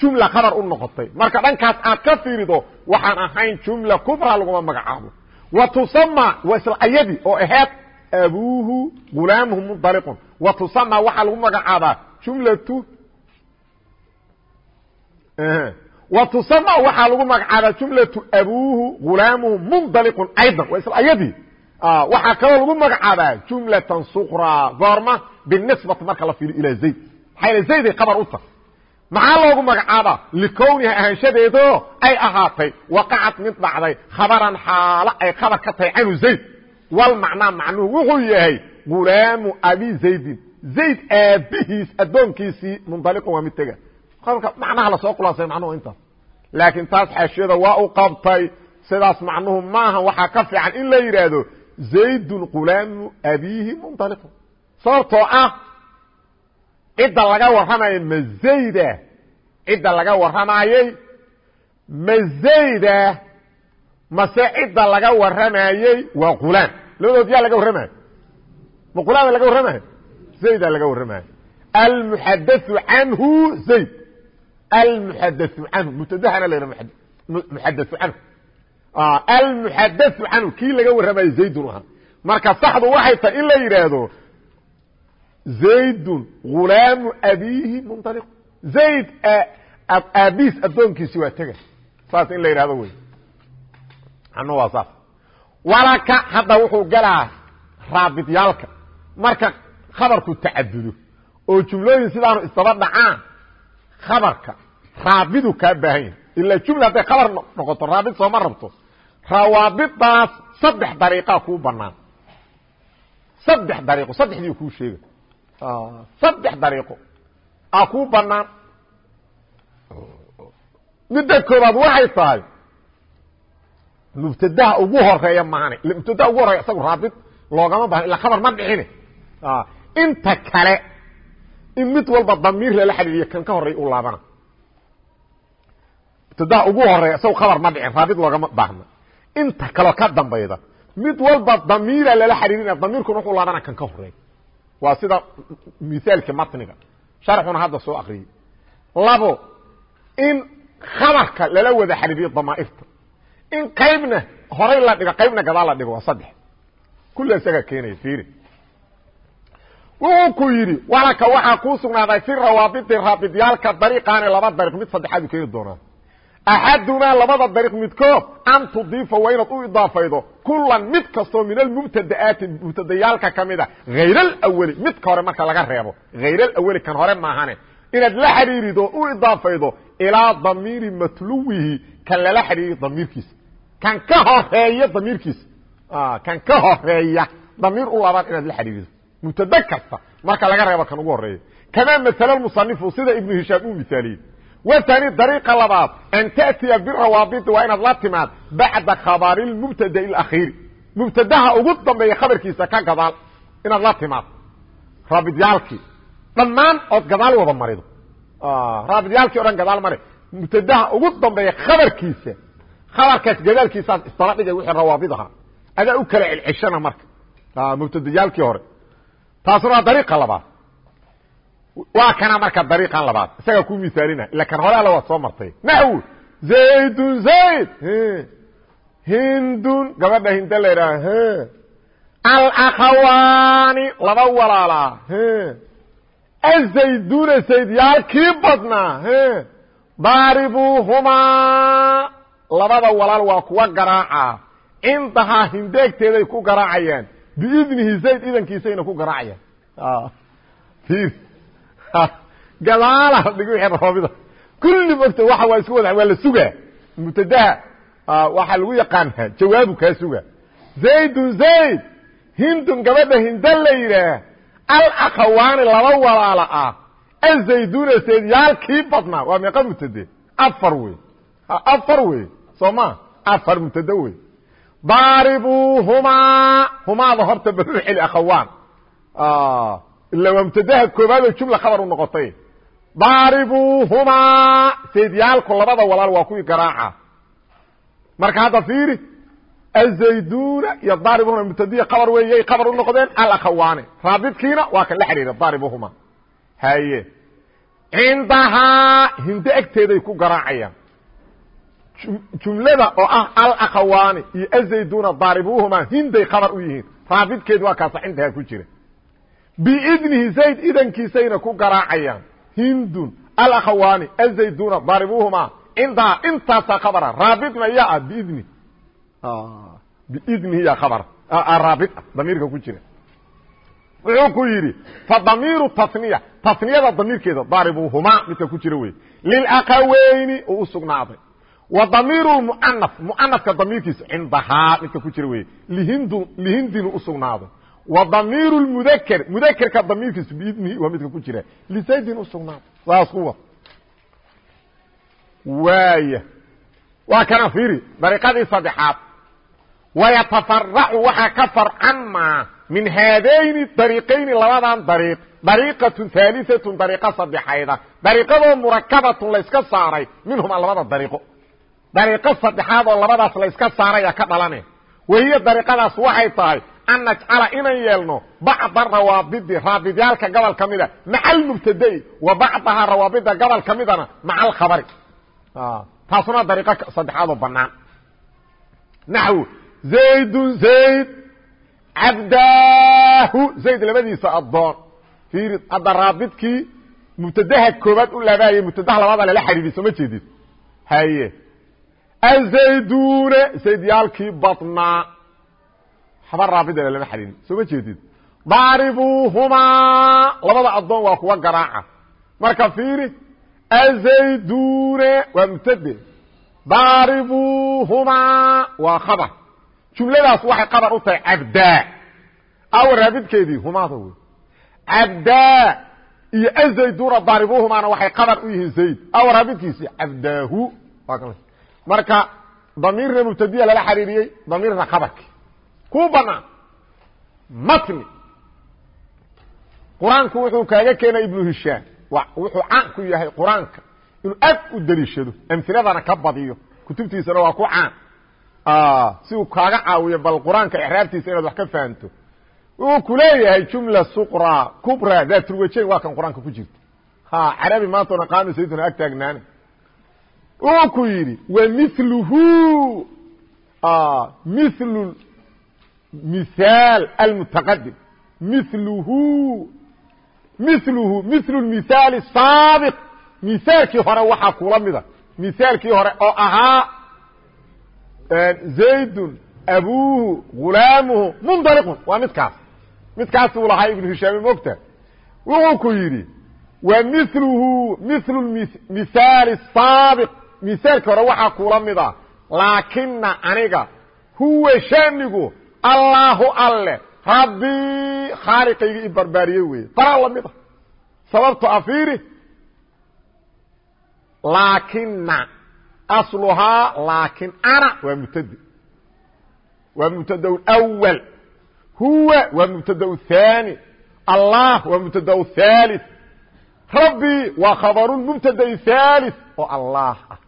Jumla khabar u noqotay. Marka dhankaas aad ka fiirido waxaan ahayn jumla kubra laguma magacaabo. Wa tusama waa isla oo aheed abuuhu gulaamuhu mundaliqun wa tusama waxaa lagu magacaabaa jumlatu wa tusama waxaa lagu magacaabaa jumlatu abuuhu gulaamuhu mundaliqun aydan. Waa isla ayadii waxaa kaloo lagu magacaabaa jumlatan suqra goorma binisbati marka la fiiriyo ilaa zayd. Maxaa zayday khabar u tahay maxaa loogu magacaaba likowniha ahaanshadeedo ay ahaatay. Waqacad mid dhacday. Khabaran xaalo ay khabar ka tahay canu zayd. Wal macnaa macnuhu wuxuu yahay gulaamu abi zaydin. Zayd aabihiis addoonkiisii mundaliqun waa mid tega. Macnaha la soo khulaasay macnuhu intaas laakiin taas xaashiyada waa u qabtay. Sidaas macnuhu maaha waxaa ka fiican in la yidhaahdo zaydun qulaamu abiihi munطaliqun sababtoo ah cidda laga warramayo ma zayda. Cidda laga warramayey ma zayda. Mase cidda laga warramayey waa qulaam labadood yaa laga warramayo ma qulaama laga warramayo zayda laga warramayo almuxadau canhu zayd almuxadau canhu mubtadahana la yidhaha muxadau canhu almuxadau canhu kii laga warramayo zaydun ahaa marka saxdu waxay tahay in la yidhaahdo zaydun gulaamu abiihi munطaliq zayd aabiis addoonkiisi waa tega saas in la yidhahdo wey anu waa saas walaka hadda wuxuu galaa raabidyaalka marka khabarku tacadudo oo jumlooyin sidaanu isdaba dhacaan khabarka raabidu kaa baahan yahay. Ilaa jumla hadday khabar noqoto raabid sooma rabto. Rawaabidaas saddex dariiqaa kuu banaan saddex dariiqo saddexdii kuu sheega. Saddex dariiqo aa kuu banaan midda koobaad waxay tahay mubtadaha ugu horreeya maane mubtadaha ugu horreeya isagu raabid loogama bahno ila khabar ma dhicine inta kale in mid walba damiir lala xidhiiriyo kan ka horreeya u laabana. Mubtadaha ugu horreeya isagu khabar ma dhicin raabid loogama baahno inta kaleo ka dambayda mid walba damiira lala xidhiirina damiirkuna wuxuu laabana kan ka horreeya waa sida misaalka matniga. Sharxuna hadda soo akriyey labo in khabarka lala wada xidhiiriyo damaairta in qaybna horay la dhigo qaybna gadaal la dhigo waa saddex. Kulla isagaa keenaya fiiri wuxuu ku yidhi walaka waxaa kuu sugnaaday fi rawaabiti raabidyaalka dariiqaani laba dariiq mid saddexaad u keeni doonaa. Axadumaa labada dariiq midkood an tudiifa waa inaad u idaafaydo kulan mid kastoo min almubtada'aati mubtadayaalka ka mida hayr alaweli midka hore marka laga reebo hayr alaweli kan hore maahane inaad la xidhiirido u idaafaydo ilaa damiiri matluwihi kan lala xidhiiri damiirkiisa kan ka horreeya damiirkiisa kan ka horreeya damiir u laabaan inaad la xidhiirido mubtade kasta marka laga reebo kan ugu horreeya kamaa masala musanifu sida ibnu hishaam uu misaaliyey wtani dariiqa labaad an taأtiya birawaabiti waa inaad la timaad bacda khabari mubtada'i اakhiiri mubtadaha ugu dambeeya khabarkiisa ka gadaal inaad la timaad raabidyaalkii dhammaan ood gadaal wada marido raabidyaalkii o dhan gadaal mari mubtadaha ugu dambeeya khabarkiisa khabarkaas gadaalkiisaas isdaba dhigay wixii rawaabid ahaa adaa u kala celceshana marka mubtadayaalkii hore taasuna waa dariiqa labaad. Waa kana marka dariiqan labaad. Isagaa ku misaalina ila kan hore alla waad soo martay. Naxw! Zaydun zayd! Hindun gabadha hinda la idhaha alakhawaani laba walaalaa azayduna saydyaalkii badnaa daaribuuhumaa labada walaal waa kuwa garaaca. Cindahaa hindeegteeday ku garaacayaan biidnihi zayd idankiisayna ku garaacayaan gadaala dhig wixii raabida kulli mogta waxa waa isku wada waa la sugaa. Mubtadaha waxaa lagu yaqaanaa jawaabu kaa suga. Zaydun zayd hindun gabadha hinda la yidhaah alakhawaani laba walaala ah. Azayduna saydyaalkii badnaa waa meeqa mubtade afar wey afar wey soo ma? Afar mubtade wey daaribuuhumaa humaada horta celi akhawaan. Ila waa mubtadaha koobaad oo jumla khabar u noqotay. Daaribuuhumaa saydyaalku labada walaal waa kuwii garaaca. Marka hadda fiiri azayduna iyo daaribuna mubtadiya khabar weeyay khabar u noqdeen alakhawaani raabidkiina waa kan la xidhiira daaribuhuma haye cindahaa hinde agteeday ku garaacayaan jumlada oo ah alakhawaani iyo azayduna daaribuuhuma hinday khabar u yihiin. Raabidkeed waa kaasa cindahaa ku jira. Biidnihi zayd idankiisayna ku garaacayaan. Hindun alakhawaani azayduna daaribuuhuma cindahaa intaasaa khabara. Raabidna yaa ah biidni? Biidnihi yaa khabar. Raabid ah damiirka ku jira. Wuxuu ku yidhi fa damiiru tasniya. Tasniyada damiirkeeda daaribuuhumaa midka ku jira wey lilakaweyni uu u sugnaaday damiiru muanaf muanafka damiirkiisa cindahaa midka ku jira wey lihindu lihindinu u sugnaaday wa damiiru mudakr mudakerka damiirkiisa biidnihi waa midka ku jira. Lisaydin u sugnaaday saas kuwa waaya waa kana fiiri. Dariiqadii saddexaad. Wayatafaracu waxaa ka farcanmaa min haadayni dariiqayni labadan dariiq. Dariiqatun haaliatun dariiqo saddexayda. Dariiqadoo murakabatun layska saaray minhuma labada dariiqo dariiqo saddexaad oo labadaas layska saaraya ka dhalane. Wahiya dariiqadaas waxay tahay an najcala inaan yeelno bacda rawaabidi raabidyaalka gobol ka mida maca almubtadai wa bacdaha rawaabida gobol ka midana maca alkhabari taasuna dariiqo saddexaad oo banaan naxw zaydun zayd cabdaahu zayd labadiisa addoon. Fiiri hadda raabidkii mubtadaha koobaad u laabaayay mubtadaha labaada lala xariiriy soo ma jeedid haye azaydune zaydyaalkii badnaa haba raabida lama xariirin soo ma jeedid daaribuuhumaa labada addoon waa kuwa garaaca marka fiiri azaydune waa mubtade daaribuuhumaa waa khabar jumladaas waxay qabar u tahay cabdaa awa raabidkeedii humaada wey cabdaa iyo azayduna daaribuhumaana waxay qabar u yihiin zayd awa raabidkiisi cabdaahu marka damiirna mubtadiya lala xariiriyey damiirna khabarki ku banaan. Matni. Qur'aanku wuxuu kaaga keenay ibnu hishaam. Wuxuu caan ku yahay qur'aanka. Inuu aad u daliishado amhiladana ka badiyo. Kutubtiisana waa ku caan. Si uu kaaga caawiyo bal qur'aanka exraabtiisa inaad wax ka fahanto wuxuu ku leeyahay jumla suqra kubra daatulwajayn waa kan qur'aanka ku jirta. Carabi maantona qaami sayiduna ag taagnaana wuxuu ku yidhi wa miluhu milu mihaal almutaqadim miluhu miluhu milu mithaal saabiq. Mithaalkii hore waxaa kula mida mithaalkii hore oo ahaa zaydun abuuhu gulaamuhu mundaliqun waa midkaas. Midkaas uu lahaa ibnu hishaami mogta wuxuu ku yidhi wa miluhu milu mithaali mithaalkii hore waxaa kula mida laakina aniga huwa shanigu allaahu alle rabbii khaaliqayga i barbaariyey weeye. Tanaa la mid a sababto afiiri laakina asluhaa laakin ana waa mubtade waa mubtada wal huwa waa mubtada thani allah waa mubtada thalith rabbi waa khabaru mubtada thalith oo ah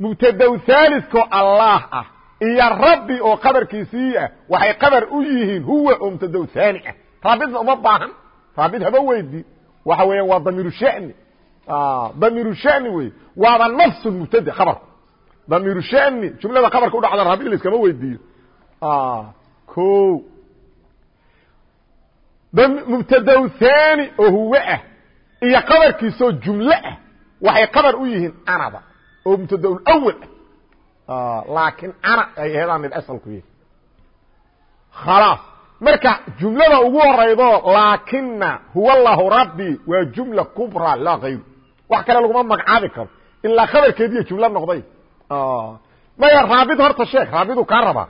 mubtada thalithko allah ah iyo rabbi oo qabarkiisii ah waxay qabar u yihiin huwa oo mubtada thani ah. Raabidna uma baahan raabid haba weydi waxa weeyaan waa damiiru shani. Damiiru shani wey waaba nafs mubtade khabarku damiiru shani jumlada khabarka u dhacda raabid laiskama weydiiyo o mubtada thani oo huwe ah iyo qabarkiisoo jumle ah waxay qabar u yihiin anada oo mubtada awal ah laakiin ana ay aheedaan mid asalku yihi khalaas. Marka jumlada ugu horaydo laakina huwa allahu rabbi waa jumla kubra laa hayru wax kale laguma magacaabi karo. Ilaa khabarkeediiyo jumlo noqday. Maya raabid horta sheeg raabidu kaa rabaa.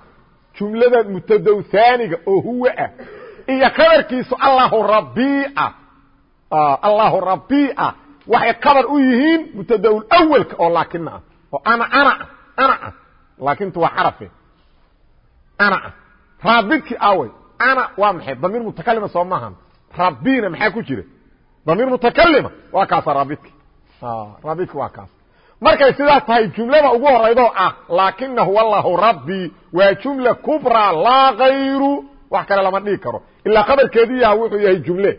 Jumlada mubtada thaniga oo huwa ah iyo khabarkiisu allahu rabia allahu rabia waxay kabar u yihiin mubtada awelka oo laakina ah. oo ana ana ana ah. laakintu waa xarafe ana ah. Raabidki awey ana waa maxay? Damiir mutakalima soo maahan rabina maxaa ku jira? Damiir mutakalima waa kaasa raabidki raabidki waa kaas. Markay sidaas tahay jumlada ugu horaydoo ah laakina huwa allahu rabbi waa jumla kubra laa kayru wax kale lama dhigi karo. Ilaa qabarkeediiyaha wuxuu yahay jumle.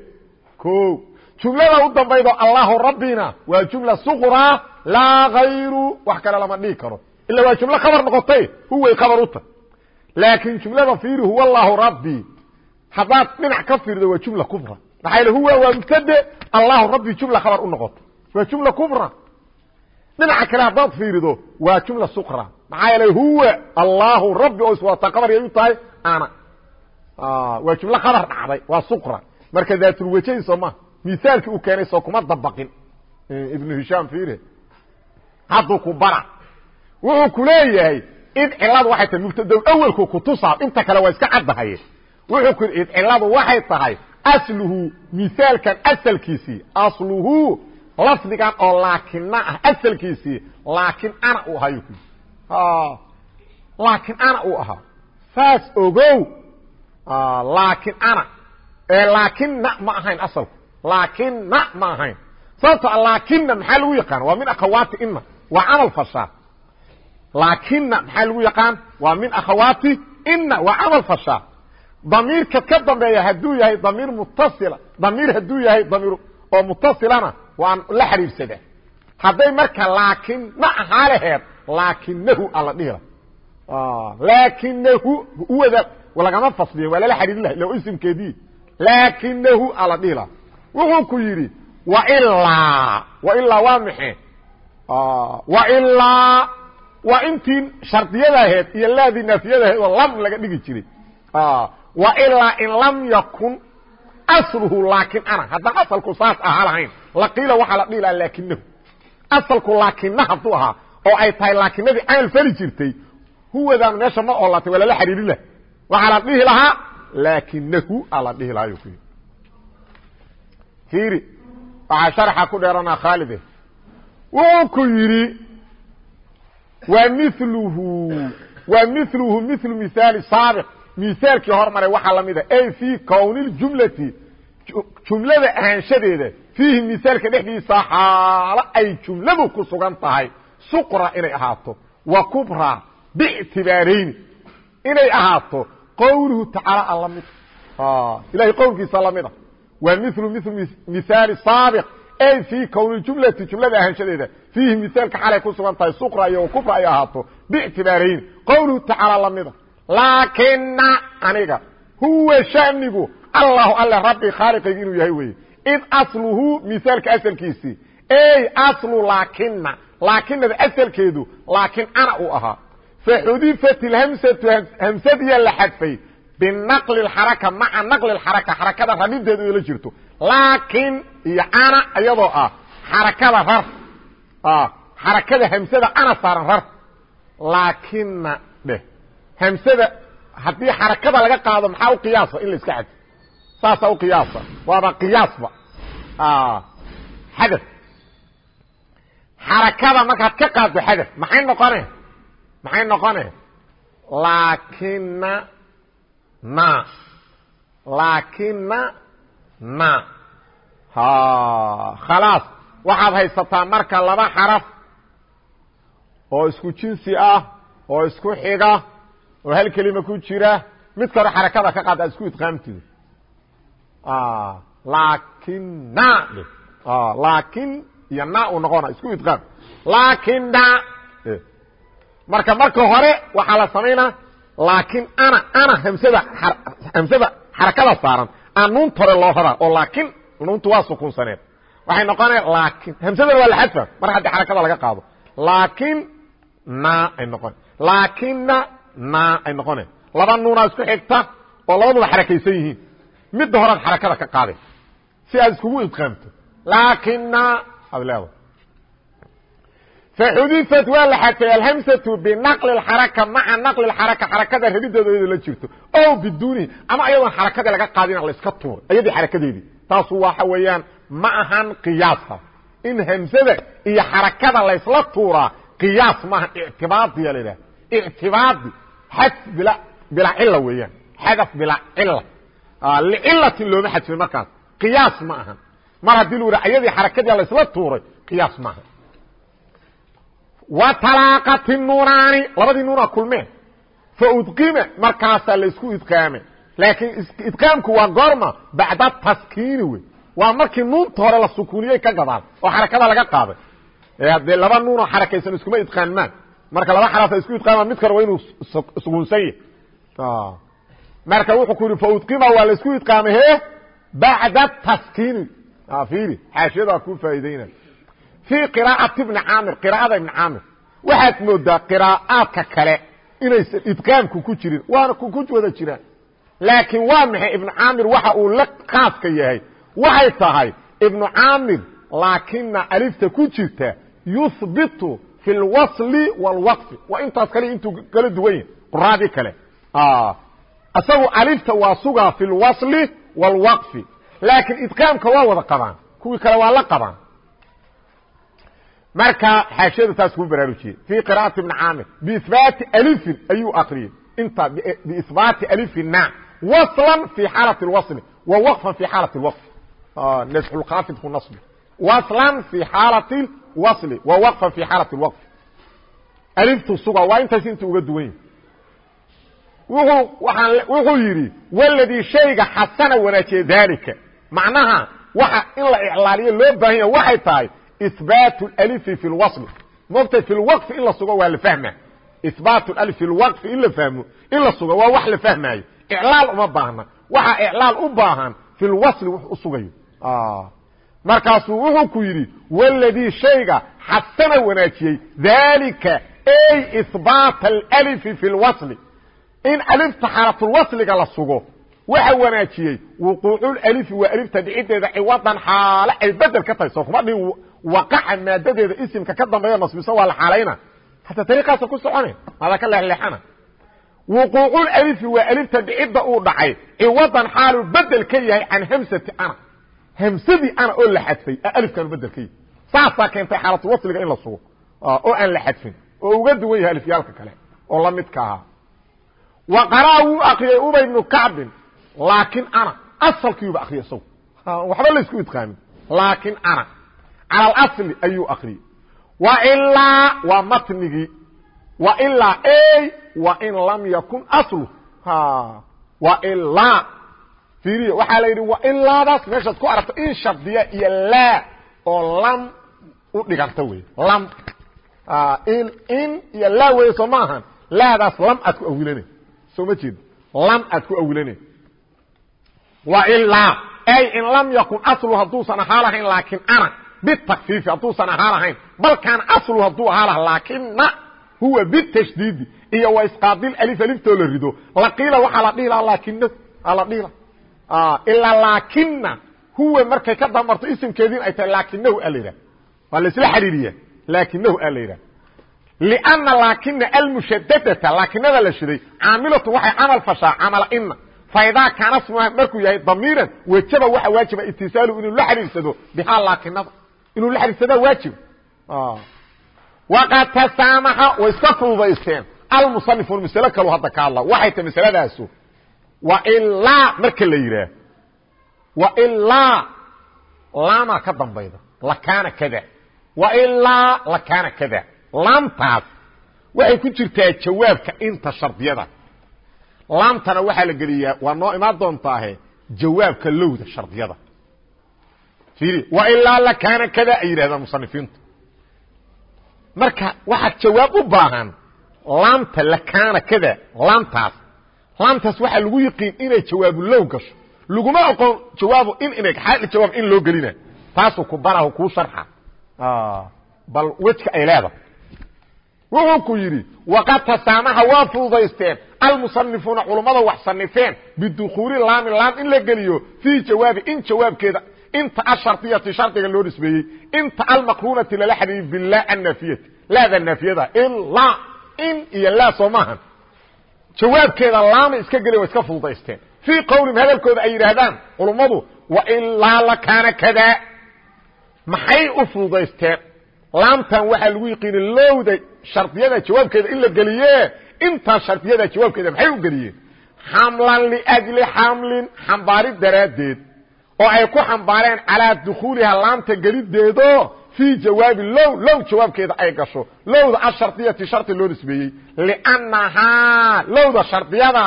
O jumlada u dambaydo allahu rabbina. Waa jumla suqra laa kayru wax kale lama dhigi karo. Ila waa jumlo khabar noqotay huway khabar uta laakiin jumlada fiiri huwa allahu rabbi. Haddaad dhinac ka fiirdo waa jumla kubra. Maxaa yele huwa waa mubtade allahu rabbi jumla khabar u noqoto waa jumla kubra. Dhinaca kale haddaad fiirido waa jumla suqra. Maxaa yeele huwa allahu rabbi oo iswata qabar yay u tahay ana. Waa jumlo khabar dhacday waa suqra. Marka daatulwajayn soo ma misaalkii uu keenay soo kuma dabaqin. Ibnu hishaam fiire hadduu ku bara. Wuxuu ku leeyahay id ciladu waxay tahay mubtadaw awelku kutusaa inta kale waa iska caddahaye wuxuu ku id ciladu waxay tahay asluhu misaalkan asalkiisii. Asluhu lafdigan oo laakina ah asalkiisii. Laakin ana uu ahayu ku laakiin ana uu ahaa. Saas ogow laakiin ana. Laakina ma ahayn asalku laakina ma ahayn. Sababto laakina maxaa lagu yaqaan? Waa min akhawaati ina waa camal fashaa laakina maxaa lagu yaqaan? Waa min akhawaati ina waa camal fashaa damiirka ka dambeeya hadduu yahay damiir mutasila damiir hadduu yahay damiir oo mutasilana waan la xiriirsada hadday marka laakina ahaa laheed laakinahu ala dhihila laakinahu uwada lagama fasliya waa lala xariirin laha lo isimkeedii. Laakinahu ala dhihila wuxuu ku yidhi wailaa wailaa waa maxe wailaa waa intii shardiyada ahayd iyo laadii naafiyada ahayd oo lam laga dhigi jiray. Wailaa in lam yakun asluhu laakin ana haddaan asalku saas ahaa lahayn laqiila waxaa la dhihi laha laakinahu. Asalku laakina hadduu ahaa oo ay tahay laakinadii camal fali jirtay huwadaan meesha ma oolatay waa lala xariirin laha waxaa la dhihi lahaa laakinahu aa la dhihi lahaa ku fiiri waxaa sharxa ku dheeranaa khaalide wuxuu ku yidhi wa miluhu wa miluhu milu mihaali saabiq mihaalkii hormaray waxaa lamida ay fii kowni ljumlati jumlada ahaanshadeeda fiihi mihaalka dhexdiisa xaalo ay jumladu ku sugan tahay. Suqra inay ahaato wa kubra bictibaarayni inay ahaato qowluhu tacaala a la mid ilahay qowlkiisa lamida waa milu milu mihaali saabiq. Ay fii kowni jumlati jumlada ahaanshadeeda. Fiihi mihaalka xalay ku sugan tahay suqra iyo kubra ay ahaato. Bictibaarayni qowluhu tacaala lamida laakina aniga huwa shanigu allahu alle rabbi khaaliqayga inuu yahay weye id asluhu mihaalka asalkiisii. Ey aslu laakina laakinada asalkeedu laakin ana uu ahaa. Faxudifat ilhamsatu hamsadiya la xadfay binaqli xaraka maca naqli xaraka xarakada rarideedu ila jirto laakin iyo ana iyadoo ah xarakada rar xarakada hamsada ana saaran rar laakina dheh hamsada haddii xarakada laga qaado maxaa u qiyaasa in la iska xadfo u qiyaasa waaba qiyaasba xadaf xarakada markaad ka qaaddo xadaf maxay noqone maxay noqone laakina na. Laakina na. Khalaas waxaad haysataa marka laba xaraf oo isku jinsi ah oo isku xiga oo hal kelima ku jira mid karo xarakada ka qaad aad isku idqaamtido laakina laakin iyo na uu noqona isku idqaam. Laakina marka marka hore waxaa la samaynaa laakin ana ana hamsada hamsada xarakada saaran aan nuunta hore loo raraa oo laakin nuuntu waa sukunsaneed. Waxay noqonaya laakin hamsadana waa la xadfa mar haddii xarakada laga qaado. Laakin na ay noqon laakina na ay noqone laba nuunaa isku xigta oo labaduba xarakaysan yihiin. Midda horead xarakada ka qaaday si aad iskugu idqaamto. Laakina aad leedahay faxudifat waa la xadfay alhamsatu binaqli اxaraka maca naqli اxaraka xarakada radideeda iyadoo la jirto o bidunihi ama ayadoon xarakadii laga qaadina la iska tuuray ayadii xarakadeedii taasu waxa weeyaan ma ahan qiyaasa in hamsada iyo xarakada laysla tuuraa qiyaas maaha ictibaadiya la idhaha ictibaadi xadf bila bilaa cila weeyaan xadaf bilaa cila licilatin looma xadfin markaas qiyaas ma ahan mar haddii lu raa ayadii xarakadii laysla tuuray qiyaas maaha wtalaaqat nunaani labadii nuuna kulmeen faudqima markaasaa laysku idqaamay laakiin idqaamku waa goorma bacda taskiini wey waa markii nuunta hore la sukuuniyey ka gadaal oo xarakada laga qaaday dee laba nuunoo xarakaysan iskuma idqaanmaan marka laba xarasa isku idqaamaa mid kar waa inuu sukuunsan yahy marka wuxuu ku yidhi faudqima waa laysku idqaamay he bacda taskiini iri xaashiyada ku faa'iideynay fii qiraa'ati bni caamir qira'ada ibni caamir. Waxaad moodaa qiraa'aadka kale inaysan idqaamku ku jirin waana kuku wada jiraan. Laakiin waa maxay ibnu caamir waxa uu la khaaska yahay? Waxay tahay ibnu caamir laakina alifta ku jirta yuhbitu fi lwasli wاlwaqfi waa intaas kale intuu kala duwan yahay quraadii kale. Isagu alifta waa sugaa fi lwasli wاlwaqfi laakiin idqaamka waa wada qabaan kuwii kale waa la qabaan marka xaashiyada taas kuu baraarujiyey fii qira'ati ibni caamir biihbaati alifin ayuu akriyey inta biihbaati alifin na waslan fii xaalati اlwasli wa waqfan fii xaalati اlwaqf nasxulkaafid ku nasbi waslan fii xaalati اlwasli wa waqfan fii xaalati اlwaqf aliftu suga waa intaas inta uga duwan yahi wuxuu waaan wuxuu yidhi waladii shayga xasana wanaajiye daalika macnaha waxa in la iclaaliyo loo baahan yaha waxay tahay ihbaat اlfi fi اlwasl mogtay fi lwaqfi in la sugo waa la fahma ihbaat alif fi lwaqfi in la fahmo in la sugo waa wax la fahmaayo iclaal uma baahna waxaa iclaal u baahan fi lwasli wux u sugayo markaasuu wuxuu ku yidhi waladii shayga xasana wanaajiyey daalika ay ihbaat alfi fi lwasli in alifta xaalatulwasliga la sugo waxa wanaajiyey wuquuculalifi waa alifta dhicideeda ciwadan xaale ay bedel ka tahay soo kuma dhihin waqaca maadadeeda isimka ka dambeeya nasbiso waa la xaalayna hataa dariiqaasa ku socone maadaa ka leexleexana. Wuquuculalifi waa alifta dhicidda uu dhacay ciwadan xaalu bedel ka yahay can hamsati ana. Hamsadii ana oo la xadfay alifkaanu bedel ka yahay. Saasaa keentay xaalatulwasliga in la sugo oo aan la xadfin oo uga duwan yahay alifyaalka kale oo la midka ahaa. Wa qaraa wuu akriyay ubay bnu kacbin laakin ana asalkiiuba akriyay cala alasli ayuu akriyey ilaa waa matnigii ilaa in lam yakun wa ilaa fiiriya waxaa la yidhi ilaadaas meeshaad ku aragto in shardiya iyo laa oo lam u dhiganta wey lam. In iyo laa weeye soo ma laadaas lam aad ku awilana soo ma jeed. Lam aad ku awilana ilaa ay in lam yakun aslu hadduusan ahaa lahayn laakin ana bitakfiifi hadduusan ahaa lahayn bal kaana aslu hadduu ahaa laha laakina huwa bitashdiidi iyo wa isqaadil alif aliftoo la rido laqiila waxaa la dhihi laha laakina la dhihi la ilaa laakina huwa markay ka damarto isimkeediin ay tahay laakinahu a la yidhaha waa laisla xariiriya laakinahu a la yidhaha لأنa laakina almushadadata laakinada la shiday caamilatu waxay camal fashaa camala ina faidaa kaana smuha markuu yahay damiiran wejaba waxa waajiba itisaalu inuu la xiriirsado bihaa laakinada inuu la xiriirsadaa waajiba waqad tasaamaxa way iska fududaysteen. Almusanifun masalo kalu hadda ka hadla. Waxay tahay masaladaasu wailaa marka la yidhaah. Wailaa laama ka dambayda. Lakaana kada. Wailaa lakaana kada. Laamtaas waxay ku jirtaa jawaabka inta shardiyada. Laamtana waxaa la geliyaa waa noo imaan doontaahe jawaabka lowda shardiyada ilaa lakaana kada ay yidhahdaan musanifiintu marka waxaa jawaab u baahan laamta lakaana kada laamtaas. Laamtaas waxaa lagu yiqiin inay jawaabu low gasho. Laguma oqon jawaabu in inay xaali jawaab in loo gelina. Taasuu ku barahu kuu sharxa. Bal wejka ay leedahay. Wuxuu ku yidhi waqad tasaamaha waa fududaysteen almusanifuuna culummada wax sanifeen bidukuuli laami laam in la geliyo fii jawaabi in jawaabkeeda inta ashardiyati shardiga loo nisbeeyey inta almaqruunati lala xadhiiy bila annafiyati laada naafiyada ilaa in iyo laa soo maahan. Jawaabkeeda laama iska geliya wa iska fududaysteen. Fii qowlihim hadalkooda ay yidhaahdaan culummadu wailaa lakaana kada maxay u fududaysteen? Laamtan waxaa lagu yiqiinay lowda shardiyada jawaabkeeda in la geliye intaa shardiyada jawaabkeeda maxay u geliyeen? Xamlan liajli xamlin xambaarid daraaddeed oo ay ku xambaareen calaa dukhuuliha laamta gelideedo fii jawaabi low low jawaabkeeda ay gasho. Lowda ashardiyati shardi loo nisbeeyey. Liannahaa lowda shardiyada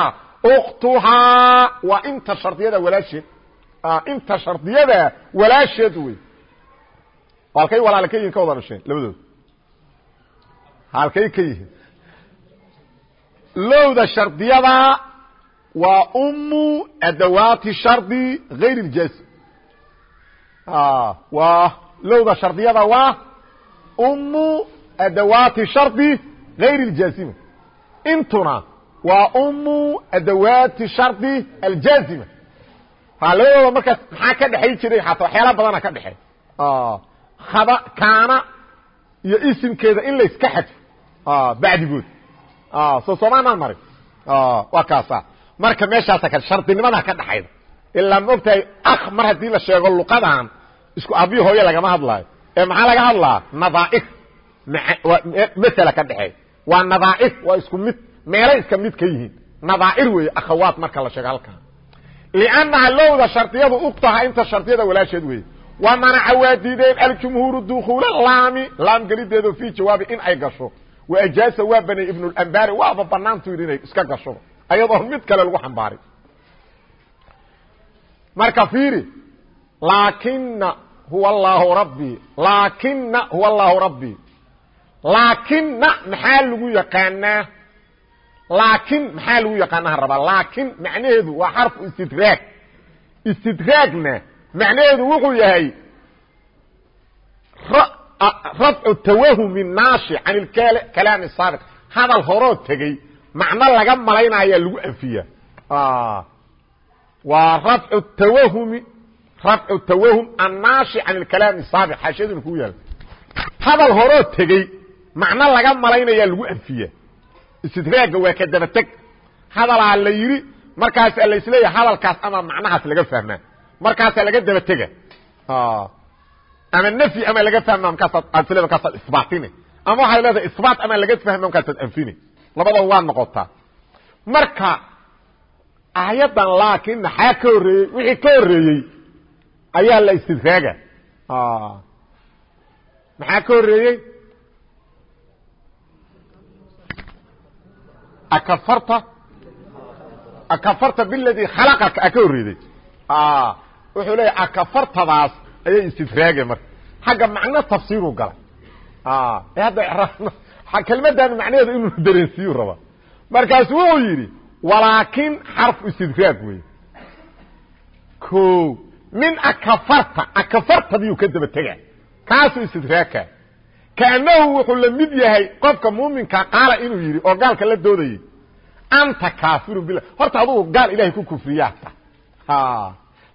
uktuhaa waa inta shardiyada walaasheed inta shardiyada walaasheed wey halkay walaale ka yihiin ka wada dhasheen labadooda. Halkay ka yihiin lowda shardiyada waa umu adawaati shardi غayr اljaasim waa lowda shardiyada waa umu adawaati shardi غayr اljaazima intuna waa umu adawaati shardi aljaazima ha labadooda markaas maxaa ka dhexay jiray xataa waxyaala badana ka dhexey aba kaana iyo isimkeeda in layska xadfo bacdigood soo soomaanaan marin waa kaasa marka meeshaasa ka shardinimada ka dhaxayda. Ilaa ma ogtahay ak mar haddii la sheego luqadan isku abi hooye lagama hadlaayo. Ee maxaa laga hadlaa? Nadaaif. Masala ka dhexeey. Waa nadaaif waa isku mid meelay iska mid ka yihiin. Nadaair weeye akhawaat marka la sheego halkaa liannaha lowda shardiyadu u tahay inta shardiyada walaasheed weeye. Wa manaca waa diideen aljumhuuru dukuula laami laam gelideedo fi jawaabi in ay gasho. Wa ajaasa waa banay ibnulambari waaba banaantu yidhi inay iska gasho ayadoo mid kale lagu xambaaray. Marka fiiri laakina huwa allahu rabbii laakina huwa allahu rabbii laakina maxaa lagu yaqaanaa? Laakin maxaa lagu yaqaanaha rabaa? Laakin macnaheedu waa xarfu istidraag. Istidraagna macnaheedu wuxuu yahay rafcu tawahumi naashi can ilkalaami saabiq hadal horoo tegey macno laga malaynaya lagu anfiya. Waa rafcu tawahumi rafcu tawahum annaashi can ilkalaami saabiq xaashiyaduna ku yaalla hadal horoo tegey macno laga malaynaya lagu anfiya. Istidraagga waa ka dabateg hadalaa la yidhi markaasaa la is leeyahay hadalkaas ama macnahaas laga fahmaa. Markaasaa laga dabatega ama nfyi ama laga fahma markaasaad anfile markaasaad isbaatine. Ama waxaad leedahay isbaat ama laga fahma markaasaad anfine labadaba waa noqotaa. Marka aayaddan laakin maxaa ka horreeyey? Wixii ka horreeyey ayaa la istidraaga maxaa ka horreeyey? Akafarta akafarta biladi khalaqaka a ka horreeday wuxuu leeyahy akafartadaas ayay istidraage marka. Xagga macno tafsiiru galay. Hadda kelmadan macnaheedu inuu dareensiiyu raba markaasu wuxuu yidhi walaakin xarfu istidraag wey o min akafarta akafartadiiu ka daba tega kaasuu istidraagka kaanahu wuxuu la mid yahay qofka muuminka qaala inuu yidhi oo gaalka la doodayay. Anta kaafirun bilah horta adugu gaal ilahay ku kufriyaata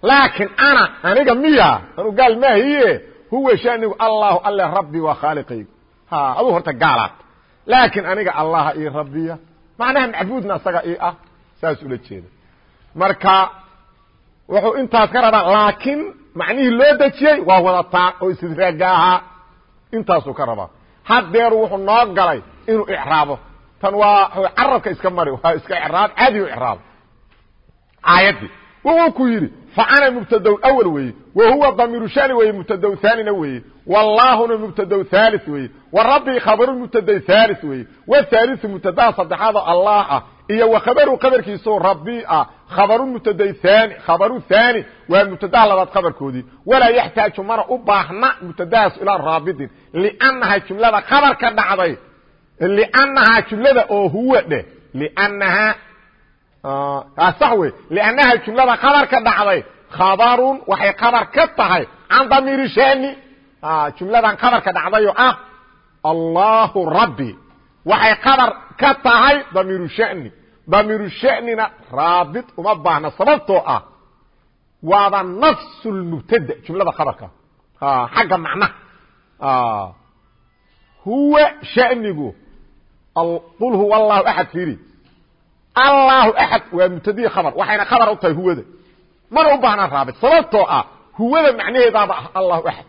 laakiin ana aniga miya anu gaal maahiye huwa shanigu allahu alle rabbi waa khaaliqaygu adugu horta gaalaad laakiin aniga allaha io rabbiya macnaha macbuudna isaga ii ah saas ula jeeda. Marka wuxuu intaas ka rabaa laakiin macnihii loo dejiyey waa wadataa oo istidraaga ahaa intaasuu ka rabaa. Haddeer wuxuu noo galay inuu icraabo. Tan waa carabka iska mari waa iska icraab caadi u icraabo aayaddii wuxuu ku yidhi facana mubtadaw awal weeye wa huwa damiiru shani weeye mubtadaw haanina weeye wallaahuna mubtadaw haali weeye wa rabbii khabaru mubtada haali weeye wahaaliu mubtadaha saddexaadoo allah ah. Iyo wa khabaru qabarkiisoo rabbii ah. Khabaru mubtada haani khabaru haani waa mubtadaha labaad khabarkoodii. Walaa yaxtaaju mana u baahna mubtadahaas ilaa raabidin. Liannaha jumlada khabar ka dhacday liannahaa jumlada oo huwa dheh liannahaa sax wey. Liannaha jumlada khabar ka dhacday khabarun waxay khabar ka tahay can damiiri jumladan khabarka dhacdayoo ah allahu rabbi. Waxay khabar ka tahay damiiru shani. Damiiru shanina raabit uma baahna sababtoo ah waaba nafsu lmubtada jumlada khabarka. Xagga macnaha huwa shanigu. Qul huwa allahu axad fiiri. Allahu axad waa mubtadii khabar. Waxayna khabar u tahay huwada. Mana u baahnaa raabit. Sababtoo ah huwada macnaheedaaba ah allahu axad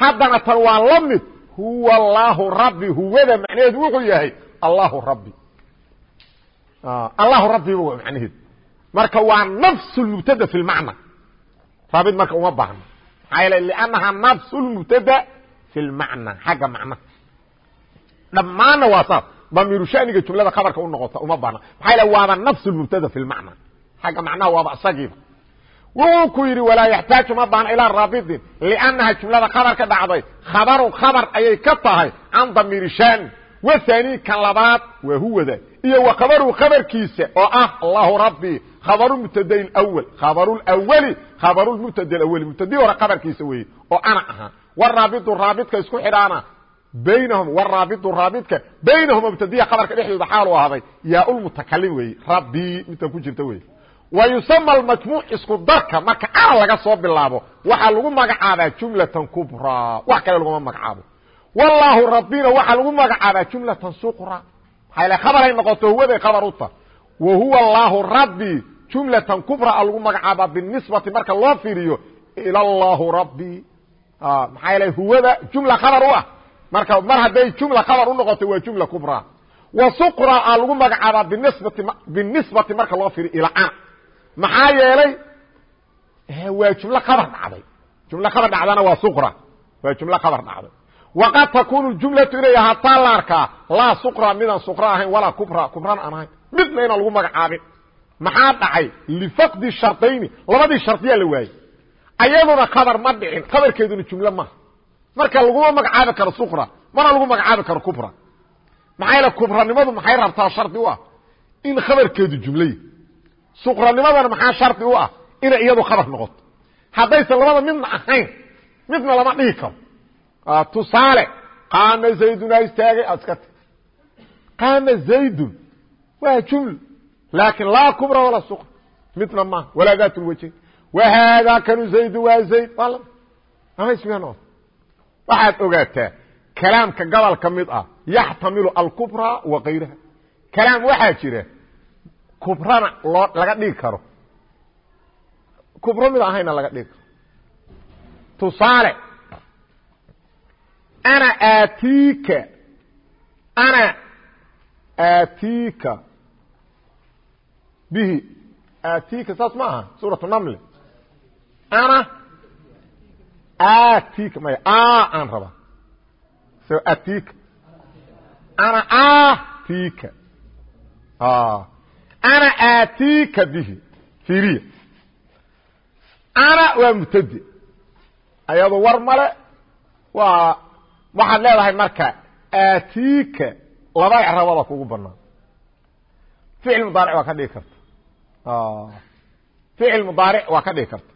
haddana tan waa la mid huwa allahu rabbi huwada macnaheedu wuxuu yahay allahu rabbi. Allahu rabbiba waa macnaheedu marka waa nafs lmubtada fi lmacna raabit marka uma baahno maxaa yeele liannaha nafs lmubtada fi lmacna xagga macnaha dhammaanna waa saas. Damiiru shaniga jumlada khabarka u noqota uma baahna. Maxaa yeele waaba nafs lmubtada fi lmacna xagga macnaha waaba isagiiba wuxuu ku yidhi walaa yaxtaaju ma baahna ilaa raabidin liannaha jumlada khabar ka dhacday. Khabarun khabar ayay ka tahay can damiiri shani wathani kan labaad waa huwada. Iyo wa khabaru khabarkiisa oo ah allahu rabbi khabaru mubtada wal khabaru lwali khabaru mubtada awali mubtadii hore khabarkiisa weeye oo ana ahaa waraabidu raabidka isku xidhaana baynahum waraabidu raabidka baynahum mubtadiya khabarka dhexdooda xaalu ahday yaa ulmutakalim weeye rabbii midkan ku jirta weye yusama almajmuuc isku darka marka ana laga soo bilaabo waxaa lagu magacaabaa jumlatan kubraa wax kale laguma magacaabo. Wallaahu rabbina waxaa lagu magacaabaa jumlatan suqra. Maxaa l khabaray noqoto huwaday khabar u tah wa huwa allaahu rabbi jumlatan kubra a lagu magacaabaa binisbati marka loo fiiriyo ila allahu rabbi maxaa yeele huwada jumla khabar u ah. Marka mar hadday jumla khabar u noqoto waa jumla wa suqra a lagu magacaabaa binisbati marka loo ila ana maxaa yeelay waa jumlo khabar dhacday. Jumlo khabar dhacdana waa suqra. Waa jumlo khabar dhacday. Waqad takunu jumlatu inay ahaataa la arkaa laa suqra midaan suqra ahayn walaa kubra kubrana aan ahayn. Midna inaan lagu magacaabin maxaa dhacay? Lifaqdi shardayni labadii shardiyaa la waayey ayaduna khabar ma dhicin. Khabarkeeduna jumlo maha marka laguma magacaabi karo suqra mana lagu magacaabi karo kubra. Maxaa yaele kubranimadu maxay rabtaa shardi u ah? In khabarkeedu jumlay suqranimadana maxaa shardi u ah? Inay iyadu khabar noqoto. Haddaysan labada midna ahayn midna lama dhihi karo. Tusaale qaama zaydunaa istaagay aad iska ti qaama zaydun waa juml. Laakin laa kubra walaa suqra midna maaha walaa dat lwajayn wahaadaa kanu zaydu waa zayd. Ama ismiga noqoto. Waxaad ogaataa kalaamka gobol ka mid ah yaxtamilu alkubra wa kayraha kalaam waxaa jira kubrana loo laga dhigi karo. Kubro mid ahayna laga dhigi karo. Tusaale ana aatiika ana aatiika bihi. Aatiika saas ma aha suuratu namli ana aatiika maya a aan rabaa. So atika ana atika ana atika bihi firiya ana waa mubtade ayado war male waa waxaad leedahay marka atika laba ecrabada kugu banaan ficil mudaaric waa ka dhigi karta ficil mudaaric waa ka dhigi karta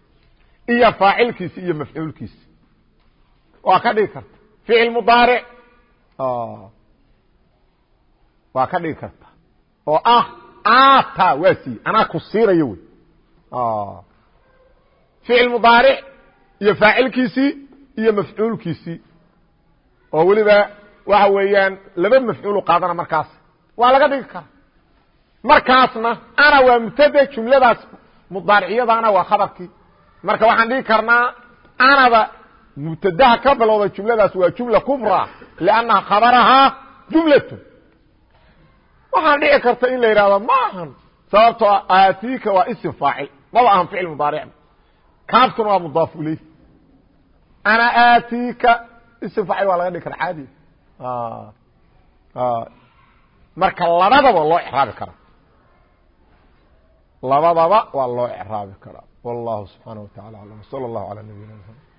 iyo faacilkiisi iyo mafcuulkiisi waa ka dhigi karta ficil mudaaric waa ka dhigi karta oo ah ata waa siiye anaa ku siinayo wey ficil mudaaric iyo faacilkiisii iyo mafcuulkiisii oo waxa weeyaan laba mafcuulu qaadana markaas waa laga dhigi kara markaasna ana waa mubtade jumladaas mudaariciyadaana waa khabarkii marka waxaan dhigi karnaa anada mubtadaha ka bilowda jumladaas waa jumla kubra liannaha khabarahaa jumlatu waxaan dhici karta in la yidhahdo ma ahan sababtoo ah aatiika waa isim faacil. Maba ahan ficil mudaaricba kaaftuna waa mudaafu iley ana aatiika isim faacil waa laga dhigi kara caadi. Ah, ah. Marka labadaba loo craabi karaa labadaba waa loo craabi karaa wallahu subxaana wa tacala alam. Sala allahu ala nabiyina mxamed